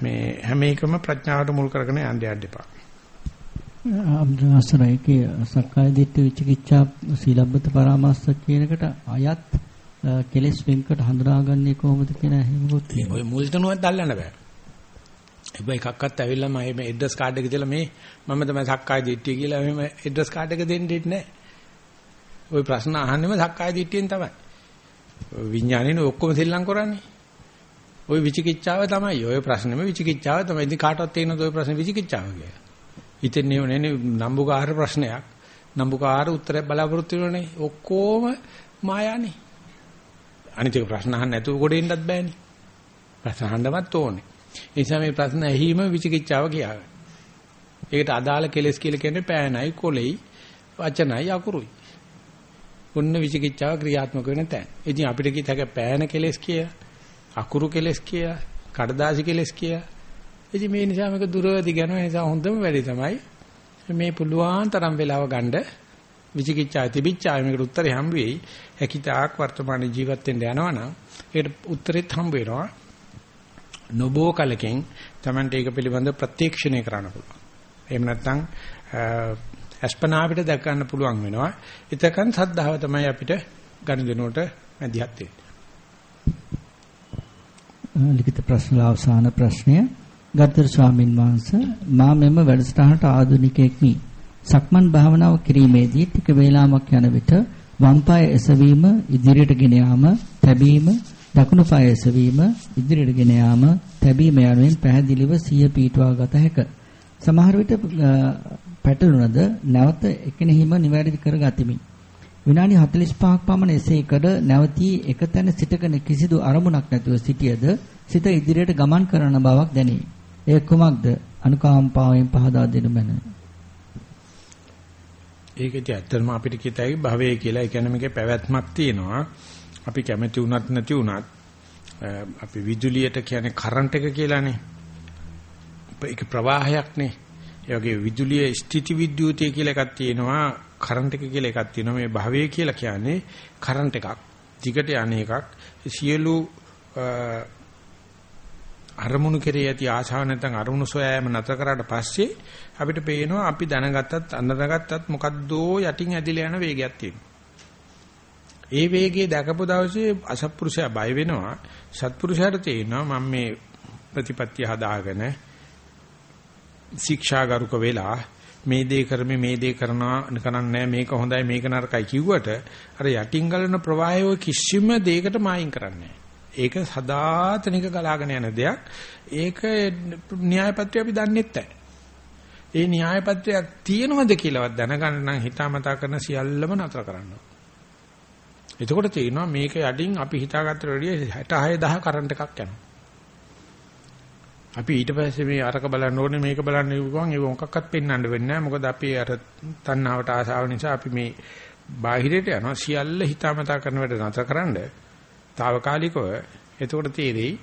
මේ හැම එකම ප්‍රඥාවට මුල් කරගෙන යන්න යන්න එපා. අබ්දුල්සරයිකේ සක්කාය දිට්ඨි විචිකිච්ඡා සීලබ්බත පරාමාස්ස කියන එකට අයත් කෙලස් වෙන්කට හඳුනාගන්නේ කොහොමද කියන හැමෝත් ඔය මුල් තුනුවත් අල්ලන්න බෑ. හැබැයි එකක්වත් ඇවිල්ලා මම මේ ඇඩ්‍රස් කාඩ් එක දාලා මේ මම තමයි සක්කාය දිට්ඨිය කියලා මෙහෙම ඇඩ්‍රස් කාඩ් එක දෙන්නේ නැහැ. ওই ප්‍රශ්න අහන්නෙම සක්කාය දිට්ඨියෙන් තමයි. විඥානේ ඔක්කොම සෙල්ලම් කරන්නේ. ওই විචිකිච්ඡාව තමයි. ওই ප්‍රශ්නේම විචිකිච්ඡාව තමයි. ඉතින් කාටවත් තේරෙනවද ওই ප්‍රශ්නේ විචිකිච්ඡාව කියලා? හිතන්නේ නෙනේ නම්බුකාර ප්‍රශ්නයක්. නම්බුකාර උත්තරයක් බලාපොරොත්තු වෙනනේ. ඔක්කොම මායානේ. අනිත් එක ප්‍රශ්න අහන්න නැතුව ගොඩ එන්නත් බෑනේ. ප්‍රශ්න අහන්නවත් ඕනේ. ඒ නිසා මේ ප්‍රශ්න ඇහිම විචිකිච්ඡාව කියාගන්න. ඒකට අදාළ කෙලස් කියලා කියන්නේ පෑනයි, කොලෙයි, වචනයි, අකුරුයි. ඔන්න විචිකිච්ඡාව ක්‍රියාත්මක වෙන තැන. ඉතින් අපිට කිය တဲ့ පෑන කෙලස් කිය, අකුරු කෙලස් කිය, කඩදාසි කෙලස් කිය ඉතින් මේ නිසා මේක දුරදි යනවා. ඒ නිසා හොඳම වැඩේ තමයි මේ පුළුවන් තරම් වෙලාව ගන්න විචිකිච්ඡා තිබිච්චා මේකට උත්තරේ හම්බ වෙයි. හැකිතාක් වර්තමාන ජීවත් වෙන්න යනවනම් ඒකට උත්තරෙත් හම්බ වෙනවා. නොබෝ කලකින් Tamante ඒක පිළිබඳ ප්‍රත්‍යක්ෂණය කරන්න පුළුවන්. එහෙම නැත්නම් අස්පනා අපිට දැක ගන්න පුළුවන් වෙනවා. එතකන් සද්ධාව තමයි අපිට ගනුදෙනුවට මැදිහත් වෙන්නේ. ලිඛිත ප්‍රශ්න අවසාන ප්‍රශ්නය ගත්තර ස්වාමින් වහන්සේ මා මෙම වැඩසටහනට ආධුනිකෙක්මි. සක්මන් භාවනාව කිරීමේදී ටික වේලාවක් යන විට වම් පාය එසවීම ඉදිරියට ගෙන යාම, තැබීම, දකුණු පාය එසවීම ඉදිරියට ගෙන යාම, තැබීම යනුවෙන් පැහැදිලිව සිය පීටුවා ගත හැක. සමහර විට පැටළුණද නැවත එකෙනෙහිම නිවැරදි කර ගතිමි. විනාඩි 45ක් පමණ එසේ කර නැවතී එකතැන සිටගෙන කිසිදු අරමුණක් නැතුව සිටියද සිත ඉදිරියට ගමන් කරන බවක් දැනේ. ඒ කුමක්ද? අනුකම්පාවෙන් පහදා දෙනු මැන. ඒකදී ඇත්තටම අපිට කියතයි භවය කියලා. ඒ කියන්නේ මේකේ පැවැත්මක් තියෙනවා. අපි කැමති වුණත් නැති වුණත් අපි විදුලියට කියන්නේ කරන්ට් එක කියලානේ. ඒක ප්‍රවාහයක්නේ. ඒ වගේ විදුලිය ස්ථಿತಿ විද්‍යුතය කියලා එකක් තියෙනවා. කරන්ට් එක කියලා එකක් තියෙනවා. මේ භවය කියලා කියන්නේ කරන්ට් එකක්. දිගට යන එකක්. සියලු අරමුණු කෙරේ ඇති ආශාව නැත්නම් අරමුණු සොයාම නතර කරාට පස්සේ අපිට පේනවා අපි දැනගත්තත් අඳනගත්තත් මොකද්දෝ යටින් ඇදිලා යන වේගයක් තියෙනවා. ඒ වේගයේ දැකපු දවසේ අසත්පුරුෂයා බය වෙනවා. සත්පුරුෂයාට තේරෙනවා මම මේ ප්‍රතිපත්තිය හදාගෙන ශික්ෂාගරුක වෙලා මේ දේ කරමි මේ දේ කරනවා කරන්නේ මේක හොඳයි මේක නරකයි කිව්වට අර යටින් ගලන ප්‍රවාහය කිසිම දෙයකට මායින් කරන්නේ ඒක සදාතනික ගලාගෙන යන දෙයක්. ඒක න්‍යායපත්‍රය අපි දන්නේ නැහැ. ඒ න්‍යායපත්‍රයක් තියෙනවද කියලාවත් දැනගන්න නම් හිතාමතා කරන සියල්ලම නතර කරන්න එතකොට තේරෙනවා මේක යටින් අපි හිතාගත්තට වැඩිය 66000 කරන්ට් එකක් යනවා. අපි ඊට පස්සේ මේ අරක බලන්න ඕනේ මේක බලන්න ගිහුවම ඒක මොකක්වත් පෙන්වන්න වෙන්නේ නැහැ. මොකද අපි අර තණ්හාවට ආසාව නිසා අපි මේ බාහිරයට යනවා සියල්ල හිතාමතා කරන වැඩ නතරකරනද తాවකාලිකව එතකොට තේරෙයි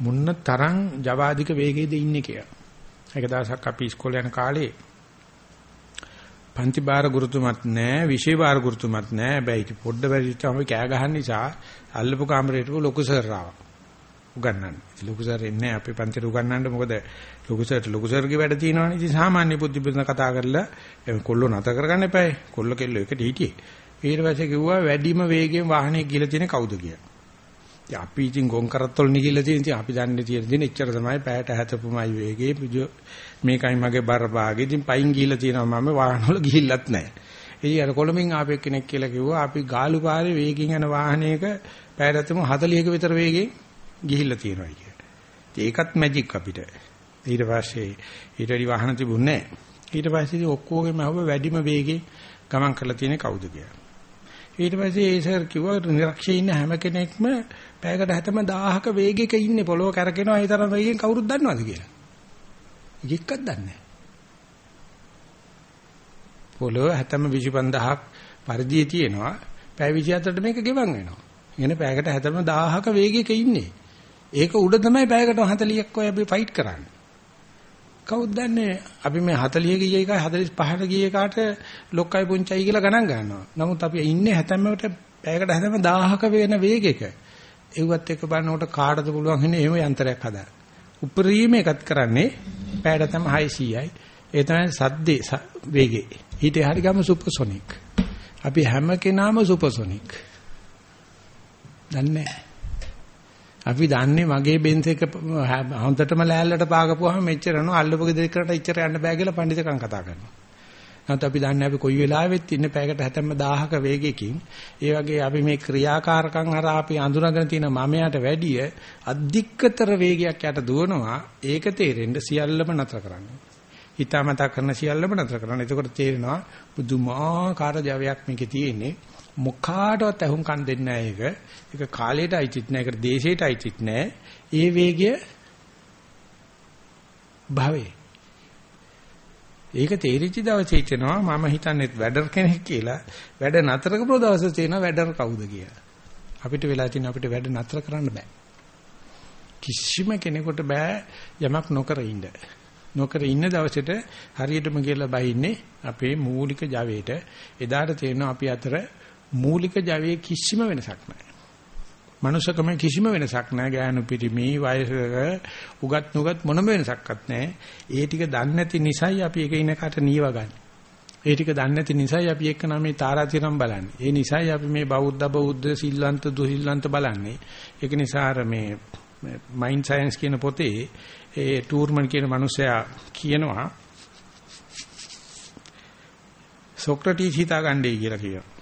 මුන්න තරම් ජවාදික වේගයේද ඉන්නේ කියලා. ඒක දවසක් අපි ඉස්කෝලේ යන කාලේ පන්ති බාර ගුරුතුමත් නැහැ, විෂය බාර ගුරුතුමත් නැහැ. හැබැයි පොඩ්ඩ බැරිච්චම අපි කෑ ගහන නිසා අල්ලපු කාමරේට ලොකු සර් ආවා. උගන්නන්න. ඉතින් ලොකු සර් එන්නේ අපේ පන්තිට උගන්නන්න මොකද ලොකු සර්ට ලොකු සර්ගේ වැඩ තියෙනවනේ. ඉතින් සාමාන්‍ය බුද්ධි බුදුන කතා කරලා කොල්ලෝ නැත කරගන්න එපායි. කොල්ල කෙල්ල එකට හිටියේ. ඊට පස්සේ කිව්වා වැඩිම වේගයෙන් වාහනේ ගිහලා තියෙන කවුද කියලා. ඉතින් අපි ඉතින් ගොන් කරත්තොල් නිගිල්ල තියෙන ඉතින් අපි දන්නේ තියෙන දේ එච්චර තමයි පැයට හැතපුමයි වේගේ මේකයි මගේ බර භාගෙ ඉතින් පයින් ගිහිල්ලා තියෙනවා මම වාහනවල ගිහිල්ලත් නැහැ. ඉතින් අර කොළඹින් ආපෙ කෙනෙක් කියලා කිව්වා අපි ගාලු පාරේ වේගෙන් යන වාහනයක පැයට හැතපු 40ක විතර වේගෙන් ගිහිල්ලා තියෙනවා කියලා. ඒකත් මැජික් අපිට. ඊට පස්සේ ඊට වැඩි වාහන තිබුණේ නැහැ. ඊට පස්සේ ඔක්කොගෙම අහුව වැඩිම වේගෙන් ගමන් කරලා තියෙන්නේ කවුද කියලා. ඊට පස්සේ ඒ සර් කිව්වා නිරක්ෂයේ ඉන්න හැම කෙනෙක්ම පැයකට හැතම 1000ක වේගයක ඉන්නේ පොළොව කරකිනවා ඒ තරම් වේගෙන් කවුරුත් දන්නවද කියලා. එකෙක්වත් දන්නේ නැහැ. පොළොව හැතම 25000ක් පරිධියේ තියෙනවා. පැය 24ට මේක ගෙවන් වෙනවා. එන්නේ පැයකට හැතම 1000ක වේගයක ඉන්නේ. ඒක උඩ තමයි පැයකට 40ක් ඔය අපි ෆයිට් කරන්නේ. කවුද දන්නේ අපි මේ 40 ගිය එකයි 45ට ගිය එකට ලොක්කයි පුංචයි කියලා ගණන් ගන්නවා. නමුත් අපි ඉන්නේ හැතැම්මකට පැයකට හැතැම්ම 1000ක වෙන වේගයක. ඒවත් එක්ක බලනකොට කාටද පුළුවන් ඉන්නේ එහෙම යන්ත්‍රයක් හදාගන්න. උපරිම එකත් කරන්නේ පැයට තම 600යි. ඒ තමයි සද්දේ වේගේ. ඊට හරි ගම සුපර්සොනික්. අපි හැම කෙනාම සුපර්සොනික්. දන්නේ අපි දන්නේ මගේ බෙන්ස් එක හොන්දටම ලෑල්ලට පාගපුවාම මෙච්චර නෝ අල්ලපු ගෙදර කරට ඉච්චර යන්න බෑ කියලා පඬිතුකම් කතා කරනවා. නැත්නම් අපි දන්නේ අපි කොයි වෙලාවෙත් ඉන්නේ පැයකට හැතැම්ම 1000ක වේගයකින්. ඒ වගේ අපි මේ ක්‍රියාකාරකම් හරහා අපි අඳුනගෙන තියෙන මමයට වැඩිය අධික්කතර වේගයක් යට දුවනවා. ඒක තේරෙන්න සියල්ලම නතර කරන්න. හිතාමතා කරන සියල්ලම නතර කරන්න. එතකොට තේරෙනවා පුදුමාකාර ජවයක් මේකේ තියෙන්නේ. මොකාටවත් අහුම්කම් දෙන්නේ නැහැ ඒක. ඒක කාලයට අයිතිත් නැහැ. ඒකට දේශයට අයිතිත් නැහැ. ඒ වේගය භවයේ ඒක තේරිච්ච දවසේ හිතෙනවා මම හිතන්නේ වැඩර් කෙනෙක් කියලා. වැඩ නතර කරපු දවසේ තේනවා වැඩර් කවුද කියලා. අපිට වෙලා තියෙන අපිට වැඩ නතර කරන්න බෑ. කිසිම කෙනෙකුට බෑ යමක් නොකර ඉන්න. නොකර ඉන්න දවසේට හරියටම කියලා බහින්නේ අපේ මූලික ජවයට. එදාට තේරෙනවා අපි අතර මූලික ජවයේ කිසිම වෙනසක් නැහැ. මනුෂකම කිසිම වෙනසක් නැහැ. ගෑනු පිරිමි වයසක උගත් නුගත් මොනම වෙනසක්වත් නැහැ. ඒ ටික දන්නේ නැති නිසායි අපි එක ඉනකට නීව ගන්න. ඒ ටික දන්නේ නැති නිසායි අපි එක්ක නම් මේ තාරාතිරම් බලන්නේ. ඒ නිසායි අපි මේ බෞද්ධ බෞද්ධ සිල්වන්ත දුහිල්වන්ත බලන්නේ. ඒක නිසා අර මේ මයින්ඩ් සයන්ස් කියන පොතේ ඒ ටූර්මන් කියන මිනිසයා කියනවා සොක්‍රටිස් හිතාගන්නේ කියලා කියනවා.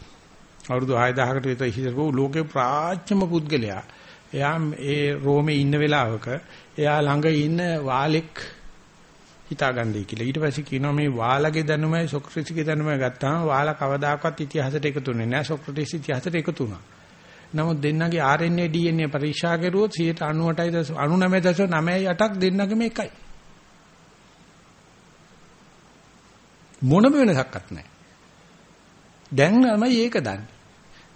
අවුරුදු 6000කට විතර හිටපු ලෝකේ ප්‍රාච්‍යම පුද්ගලයා. එයා ඒ රෝමේ ඉන්න වෙලාවක එයා ළඟ ඉන්න වාලෙක් හිතාගන්නයි කියලා. ඊට පස්සේ කියනවා මේ වාලගේ දැනුමයි සොක්‍රටිස්ගේ දැනුමයි ගත්තාම වාලා කවදාකවත් ඉතිහාසයට එකතු වෙන්නේ නැහැ. සොක්‍රටිස් ඉතිහාසයට එකතු වුණා. නමුත් දෙන්නගේ RNA DNA පරීක්ෂා කරුවොත් 98.99.98ක් දෙන්නගේම එකයි. මොනම වෙනසක්වත් නැහැ. දැන් තමයි ඒක දන්නේ.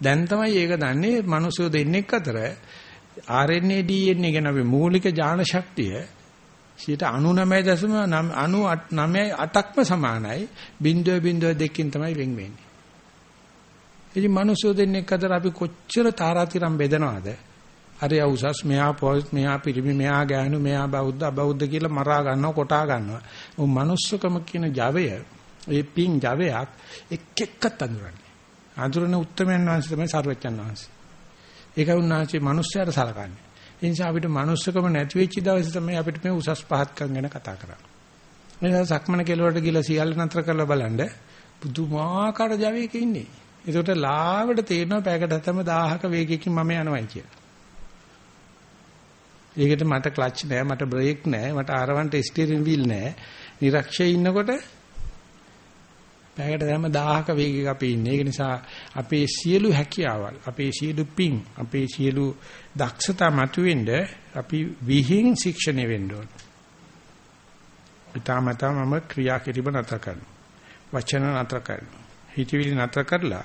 දැන් තමයි ඒක දන්නේ මිනිස්සු දෙන්නෙක් අතර RNA DNA කියන අපේ මූලික ඥාන ශක්තිය 99.98ක්ම සමානයි බිඳුව බිඳුව දෙකකින් තමයි වෙන් වෙන්නේ. ඉතින් මිනිස්සු දෙන්නෙක් අතර අපි කොච්චර තාරාතිරම් බෙදනවද? අරය උසස් මෙයා පොත් මෙයා පිරිමි මෙයා ගෑනු මෙයා බෞද්ධ අබෞද්ධ කියලා මරා ගන්නවා කොටා ගන්නවා. ਉਹ manussකම කියන ජවය ඒ පින් ජවයක් එක් එක්කත් අඳුරන්නේ. අඳුරන උත්තරමයන් වහන්සේ තමයි සර්වචන් වහන්සේ. ඒකයි උන්වහන්සේ මිනිස්සයාට සලකන්නේ. ඒ නිසා අපිට manussකම නැති වෙච්ච දවසේ තමයි අපිට මේ උසස් පහත්කම් ගැන කතා කරන්නේ. මේ නිසා සක්මන කෙලවරට ගිහලා සියල්ල නතර කරලා බලන්න පුදුමාකාර ජවයක ඉන්නේ. ඒකට ලාවට තේරෙනවා පැයකට තම 1000ක වේගයකින් මම යනවායි කියලා. ඒකට මට ක්ලච් නෑ මට බ්‍රේක් නෑ මට ආරවන්ට ස්ටියරින් වීල් නෑ. නිරක්ෂයේ ඉන්නකොට පැයකට දැම්ම 1000ක වේගයක අපි ඉන්නේ. ඒක නිසා අපේ සියලු හැකියාවල්, අපේ සියලු පිං, අපේ සියලු දක්ෂතා මතුවෙන්න අපි විහිං ශික්ෂණය වෙන්න ඕන. ඊටමතම ක්‍රියා කිරීම නතර කරනවා. වචන නතර කරනවා. හිතවිලි නතර කරලා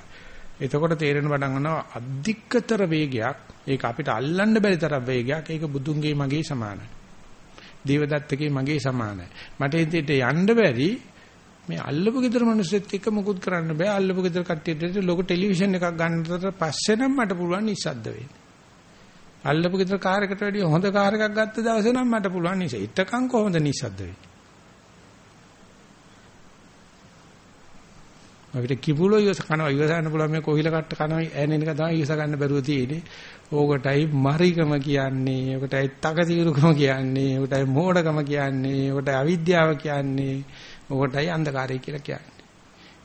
එතකොට තේරෙන පටන් ගන්නවා අධිකතර වේගයක් ඒක අපිට අල්ලන්න බැරි තරම් වේගයක් ඒක බුදුන්ගේ මගේ සමානයි. දේවදත්තගේ මගේ සමානයි. මට හිතේට යන්න බැරි මේ අල්ලපු ගෙදර මිනිස්සුත් එක්ක මුකුත් කරන්න බෑ අල්ලපු ගෙදර කට්ටියට ලොකු ටෙලිවිෂන් එකක් ගන්නතර පස්සේ නම් මට පුළුවන් නිස්සද්ද වෙන්න. අල්ලපු ගෙදර කාර් එකට වැඩිය හොඳ කාර් එකක් ගත්ත දවසේ නම් මට පුළුවන් නිස. ඉතකම් කොහොමද නිස්සද්ද වෙන්නේ? අපිට කිපුලෝ ඉවස කනවා ඉවසන්න පුළුවන් මේ කොහිල කට්ට කනවා ඇනෙන එක තමයි ඉවස ගන්න බැරුව තියෙන්නේ. ඕකටයි මරිකම කියන්නේ, ඕකටයි තකතිරුකම කියන්නේ, ඕකටයි මෝඩකම කියන්නේ, ඕකටයි අවිද්‍යාව කියන්නේ. ඕකටයි අන්ධකාරය කියලා කියන්නේ.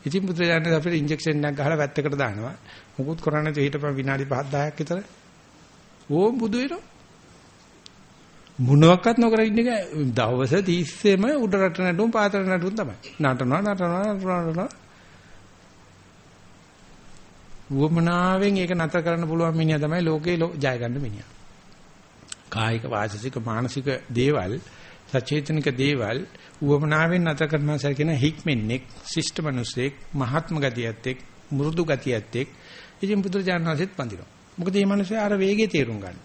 ඉතින් බුදුරජාණන් අපිට ඉන්ජෙක්ෂන් එකක් ගහලා වැත්තකට දානවා. මොකුත් කරන්නේ නැතුව හිටපන් විනාඩි 5 10ක් විතර. ඕම් බුදු වෙනවා. මොනවත් නොකර ඉන්න එක දවස් 30ෙම උඩ රට නටුම් පාතර නටුම් තමයි. නටනවා නටනවා නටනවා. වුමනාවෙන් ඒක නතර කරන්න පුළුවන් මිනිහා තමයි ලෝකේ ජය ගන්න මිනිහා. කායික වාචික මානසික දේවල් සචේතනික දේවල් උවමනාවෙන් නැත කරනවා කියන හික්මෙන්ෙක් ශිෂ්ට මිනිසෙක් මහත්ම ගතියත් මෘදු ගතියත් එක් ඉතින් පුදුරජානනාසෙත් පඳිනවා. මොකද මේ මිනිස්සේ අර වේගය තේරුම් ගන්න.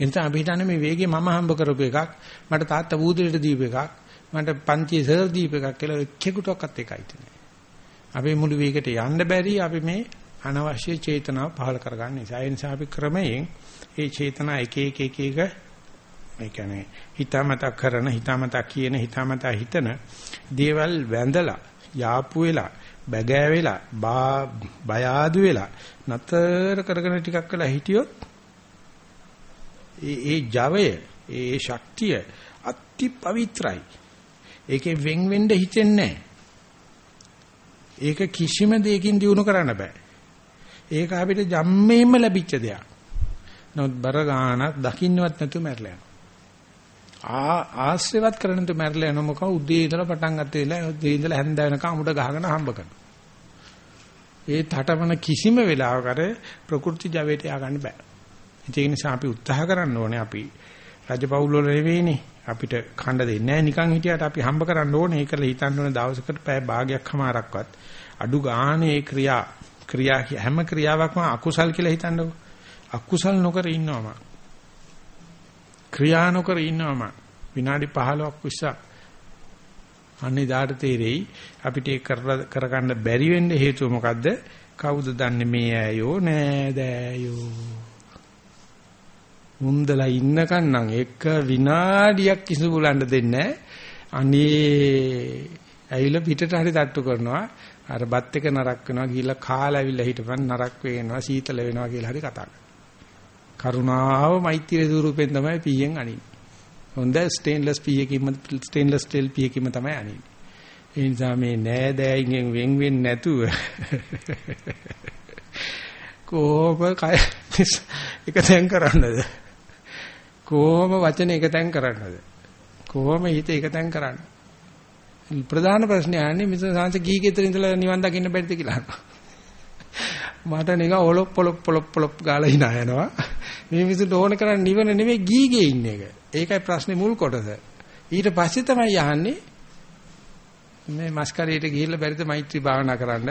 එනිසා අපි හිතන්නේ මේ වේගය මම හම්බ කරපු එකක් මට තාත්තා බූදලට දීපු එකක් මට පන්තියේ සර් දීපු එකක් කියලා එක්කෙකුටවත් එකයි තියෙන්නේ. අපි මුළු වේගයට යන්න බැරි අපි මේ අනවශ්‍ය චේතනාව පහල කරගන්න නිසා ඒ නිසා අපි ක්‍රමයෙන් ඒ චේතනා එක එක එක එක ඒ කියන්නේ හිතාමතා කරන හිතාමතා කියන හිතාමතා හිතන දේවල් වැඳලා යාපු වෙලා බැගෑ වෙලා බය ආදු වෙලා නතර කරගෙන ටිකක් වෙලා හිටියොත් ඒ ඒ ජවය ඒ ශක්තිය අති පවිත්‍රායි. ඒකේ වෙන් වෙන්න හිතෙන්නේ ඒක කිසිම දෙයකින් දිනු කරන්න බෑ. ඒක අපිට ජම්මේම ලැබිච්ච දෙයක්. නමුත් බර ගානක් දකින්නවත් නැතුව මැරලා යනවා. ආශ්‍රේවත් කරන තු මැරලා යන මොකක් උදේ ඉඳලා පටන් ගන්න වෙලා උදේ ඉඳලා හැන්ද වෙනකම් උඩ ගහගෙන හම්බ කරනවා. ඒ තටමන කිසිම වෙලාවක අර ප්‍රകൃති ජවයට ය아가න්න බෑ. ඒක නිසා අපි උත්සාහ කරන්න ඕනේ අපි රජපෞල් වල නෙවෙයිනේ. අපිට කණ්ඩ දෙන්නේ නැහැ නිකන් හිටියට අපි හම්බ කරන්න ඕනේ. ඒකල හිතන්න ඕනේ දවසකට පැය භාගයක් හමාරක්වත් අඩු ගානේ ක්‍රියා ක්‍රියා හැම ක්‍රියාවක්ම අකුසල් කියලා හිතන්නකො. අකුසල් නොකර ඉන්නවම. ක්‍රියා නොකර ඉන්නවම විනාඩි 15ක් විශ්සා අන්නේ දාට තේරෙයි. අපිට ඒක කරගන්න බැරි වෙන්න හේතුව මොකද්ද? කවුද දන්නේ මේ ඇයෝ? නෑදෑයෝ. මුන්දලා ඉන්නකන් නම් එක විනාඩියක් කිසි බුලන්න දෙන්නේ අනේ ඇවිල්ලා පිටට හරි තට්ටු කරනවා. අර බත් එක නරක් වෙනවා ගිහිල්ලා කාලා ඇවිල්ලා හිටපන්. නරක් වෙනවා සීතල වෙනවා කියලා හරි කතා කරනවා. කරුණාව මෛත්‍රී ස්වරූපෙන් තමයි පීයෙන් අනින්නේ. හොඳ ස්ටේන්ලස් පීයකින්ම ස්ටේන්ලස් ස්ටීල් පීයකින්ම තමයි අනින්නේ. ඒ නිසා මේ නෑදෑයින්ගෙන් වෙන් වෙන්නේ නැතුව කොහොම කය එක තැන් කරන්නද? කොහොම වචන එක තැන් කරන්නද? කොහොම හිත එක තැන් කරන්නේ? ප්‍රධාන ප්‍රශ්නේ ආන්නේ මිස සංස ගී ගෙදර ඉඳලා නිවන් දකින්න බැරිද කියලා අහනවා. මට නිකන් ඔලොප් පොලොප් පොලොප් පොලොප් ගාලා hina යනවා. මේ මිනිසුන්ට ඕන කරන්නේ නිවන නෙමෙයි ගීගේ ඉන්න එක. ඒකයි ප්‍රශ්නේ මුල් කොටස. ඊට පස්සේ තමයි යහන්නේ මේ මස්කරේට ගිහිල්ලා බැරිද මෛත්‍රී භාවනා කරන්න.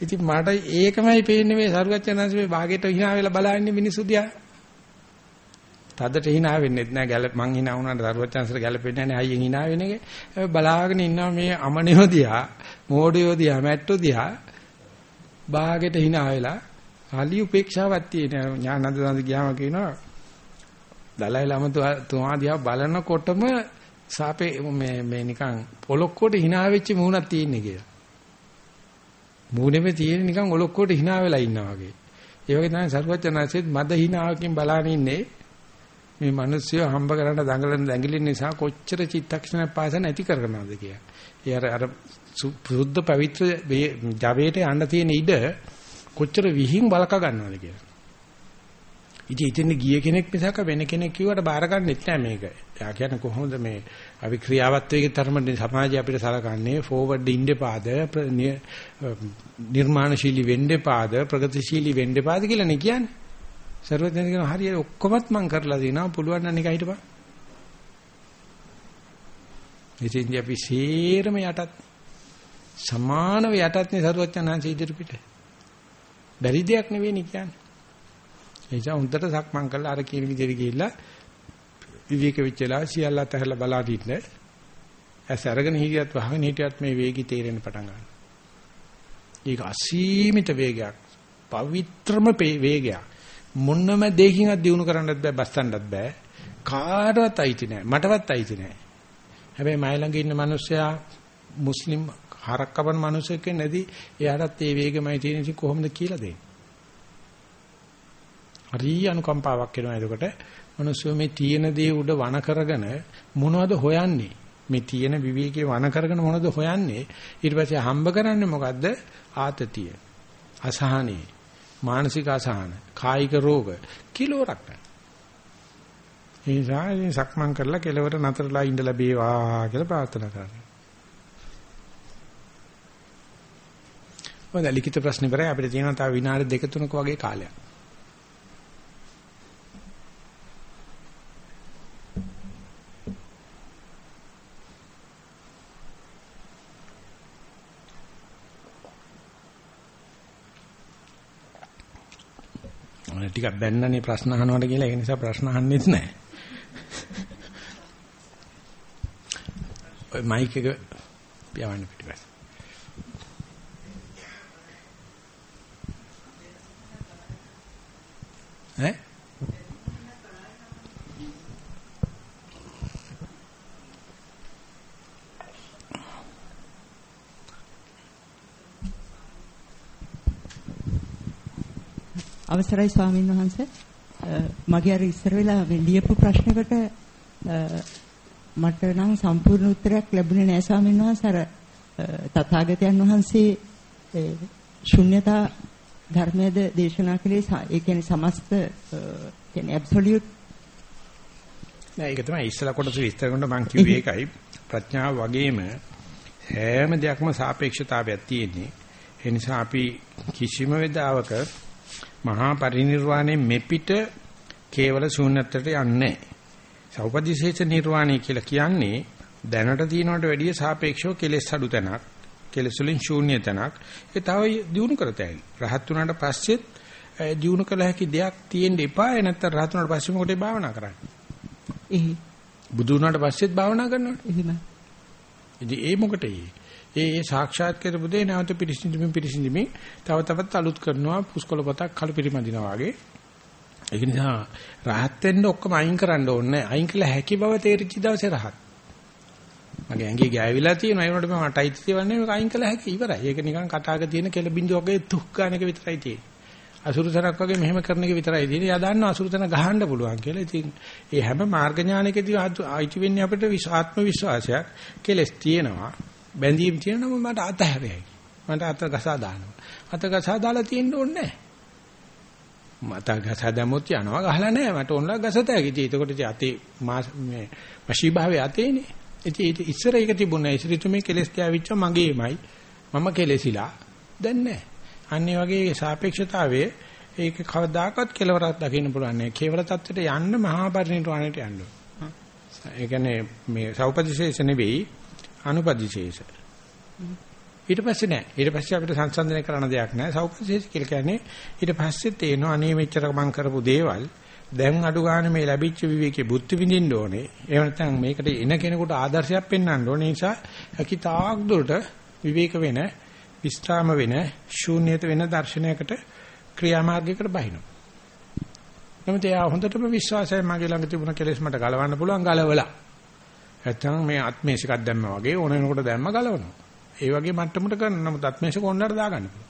ඉතින් මට ඒකමයි පේන්නේ මේ සරුවච්චනන්ස මේ භාගයට hina වෙලා බලන්නේ මිනිස්සු දිහා. තදට hina වෙන්නේ නැහැ ගැල මං hina වුණාට සරුවච්චනන්සට ගැලපෙන්නේ නැහැ අයියෙන් hina වෙන එක. බලාගෙන ඉන්නවා මේ අමනියෝ දිහා, මෝඩයෝ දිහා, මැට්ටෝ දිහා භාගයට hina වෙලා හලි උපේක්ෂාවක් තියෙන ඥානන්ද සාන්ති ගියාම කියනවා දලයි ළමතුමා දිහා බලනකොටම සාපේ මේ මේ නිකන් පොලොක්කොට hina වෙච්ච මූණක් තියෙන්නේ කියලා. මූණෙම තියෙන නිකන් ඔලොක්කොට hina වෙලා ඉන්නා වගේ. ඒ වගේ තමයි සරුවචනාංශෙත් මද hinaවකින් බලන ඉන්නේ මේ මිනිස්සු හම්බ කරන්න දඟලන දඟලින් නිසා කොච්චර චිත්තක්ෂණ පාස නැති කරනවද කියලා. ඒ අර අර සුද්ධ පවිත්‍ර ජවයට යන්න තියෙන ඉඩ කොච්චර විහිං බලක ගන්නවද කියලා. ඉතින් ඉතින් ගිය කෙනෙක් මිසක වෙන කෙනෙක් කිව්වට බාර ගන්නෙත් නෑ මේක. එයා කියන්නේ කොහොමද මේ අපි ක්‍රියාවත්වයේ තරමට සමාජය අපිට සලකන්නේ ෆෝවර්ඩ් ඉන්ඩපාද නිර්මාණශීලී වෙන්නපාද ප්‍රගතිශීලී වෙන්නපාද කියලා නේ කියන්නේ. සර්වඥයන් කියන හරියට ඔක්කොමත් මම කරලා දිනවා පුළුවන් නම් නිකන් හිටපන්. ඉතින් අපි සීරම යටත් සමානව යටත් නේ සර්වඥාන්සේ ඉදිරිපිට. බැරි දෙයක් නෙවෙයි නේ කියන්නේ. ඒ නිසා හොඳට සක්මන් කරලා අර කියන විදිහට ගිහිල්ලා විවේක වෙච්චලා සියල්ලත් ඇහැලා බලා හිටින්න. ඇස් අරගෙන හිටියත් වහගෙන හිටියත් මේ වේගي තේරෙන්න පටන් ගන්නවා. ඒක අසීමිත වේගයක්. පවිත්‍රම වේගයක්. මොන්නම දෙයකින්වත් දිනු කරන්නත් බෑ බස්සන්නත් බෑ. කාටවත් අයිති නෑ. මටවත් අයිති නෑ. හැබැයි මයි ළඟ ඉන්න මිනිස්සයා මුස්ලිම් හරක් කපන මිනිසෙක් නැති එයාටත් ඒ වේගමයි තියෙන ඉතින් කොහොමද කියලා දෙන්නේ. හරි අනුකම්පාවක් එනවා එතකොට මිනිස්සු මේ තියෙන දේ උඩ වණ කරගෙන මොනවද හොයන්නේ? මේ තියෙන විවේකේ වණ කරගෙන මොනවද හොයන්නේ? ඊට පස්සේ හම්බ කරන්නේ මොකද්ද? ආතතිය. අසහනේ. මානසික අසහන, කායික රෝග කිලෝරක් නැහැ. ඒ නිසා සක්මන් කරලා කෙලවර නතරලා ඉඳ ලැබේවා කියලා ප්‍රාර්ථනා කරනවා. මොකද ලිඛිත ප්‍රශ්න ඉවරයි අපිට තියෙනවා තව විනාඩි දෙක තුනක වගේ කාලයක්. ටිකක් බැන්නනේ ප්‍රශ්න අහනවට කියලා ඒ නිසා ප්‍රශ්න අහන්නෙත් නැහැ. ඔය මයික් එක පියවන්න පිටිපස්ස. අවසරයි ස්වාමීන් වහන්සේ. මගේ අර ඉස්සර වෙලා ලියපු ප්‍රශ්නකට මට නම් සම්පූර්ණ උත්තරයක් ලැබුණේ නැහැ ස්වාමීන් වහන්සේ. අර තථාගතයන් වහන්සේ ශුන්‍යතා ධර්මයේද දේශනා කළේ ඒ කියන්නේ සමස්ත කියන්නේ ඇබ්සොලියුට් නෑ ඒක තමයි ඉස්සලා කොටස විස්තර කරනකොට මම කිව්වේ ඒකයි. ප්‍රඥාව වගේම හැම දෙයක්ම සාපේක්ෂතාවයක් තියෙන්නේ. ඒ නිසා අපි කිසිම වෙලාවක මහා පරිනිර්වාණය මෙපිට කේවල ශූන්‍යත්වයට යන්නේ සෞපදිශේෂ නිර්වාණය කියලා කියන්නේ දැනට තියෙනවට වැඩිය සාපේක්ෂව කෙලෙස් අඩු තැනක් කෙලෙස් වලින් ශූන්‍ය තැනක්. ඒ තව දිනු කරතයි රහත් වුණාට පස්සෙත් දිනු කළ හැකි දෙයක් තියෙන්න එපා නැත්නම් රහත් වුණාට පස්සේ මොකටද භාවනා කරන්නේ? එහි. බුදු වුණාට පස්සෙත් භාවනා කරනවනේ. එහෙම ඉතින් ඒ මොකටද ඒ ඒ සාක්ෂාත් කරපු දේ නැවත පිරිසිදුමින් පිරිසිදුමින් තව තවත් අලුත් කරනවා පුස්කොළ පොතක් කළු පිරිමදිනවා වගේ. ඒක නිසා රහත් වෙන්න ඔක්කොම අයින් කරන්න ඕනේ. අයින් කළ හැකි බව තේරිච්ච දවසේ රහත්. මගේ ඇඟේ ගෑවිලා තියෙනවා ඒ වුණාට මට අයිති තියවන්නේ මේක අයින් කළ හැකි ඉවරයි. ඒක නිකන් කටාක තියෙන කෙල බින්දුව වගේ තුක් ගන්න එක විතරයි තියෙන්නේ. අසුරුතනක් වගේ මෙහෙම කරන එක විතරයි තියෙන්නේ. එයා දන්නවා අසුරුතන ගහන්න පුළුවන් කියලා. ඉතින් ඒ හැම මාර්ග ඥානයකදී අයිති වෙන්නේ අපිට ආත්ම විශ්වාසයක්. කෙලස් තියෙනවා. බැඳීම් තියෙනම මට අතහැරෙයි. මට අත ගසා දානවා. අත ගසා දාලා තියෙන්න ඕනේ නැහැ. මත ගසා දැම්මොත් යනවා ගහලා නැහැ. මට ඕනලා ගසතයි. ඉතින් ඒකට අතේ මේ වශී භාවයේ අතේනේ. ඉතින් ඉස්සර ඒක තිබුණා. ඉස්සරිතුමේ කෙලස් තියාවිච්ච මගේමයි. මම කෙලසිලා. දැන් නැහැ. අන්නේ වගේ සාපේක්ෂතාවයේ ඒක කවදාකවත් කෙලවරක් දකින්න පුළුවන් නෑ. කේවල தත්ත්වයට යන්න මහා පරිණිරවාණයට යන්න. ඒ කියන්නේ මේ සෞපදිශේෂ නෙවෙයි අනුපදිශේෂ. ඊට පස්සේ නෑ. ඊට පස්සේ අපිට සංසන්දනය කරන්න දෙයක් නෑ. සෞපදිශේෂ කියලා කියන්නේ ඊට පස්සේ තේනවා අනේ මෙච්චර මං කරපු දේවල් දැන් අඩු ගන්න මේ ලැබිච්ච විවේකේ බුද්ධ විඳින්න ඕනේ. එහෙම නැත්නම් මේකට එන කෙනෙකුට ආදර්ශයක් පෙන්වන්න ඕනේ. නිසා හැකි තාක් දුරට විවේක වෙන, විස්්‍රාම වෙන, ශූන්‍යත වෙන දර්ශනයකට ක්‍රියාමාර්ගයකට බහිනවා. නමුත් එයා හොඳටම විශ්වාසයි මගේ ළඟ තිබුණ කෙලෙස් මට ගලවන්න පුළුවන් ගලවලා. නැත්තම් මේ ආත්මේශ එකක් දැම්මා වගේ ඕන වෙනකොට දැම්ම ගලවනවා. ඒ වගේ මට්ටමකට කරන නමුත් ආත්මේශ කොණ්ඩාට දාගන්න පුළුවන්.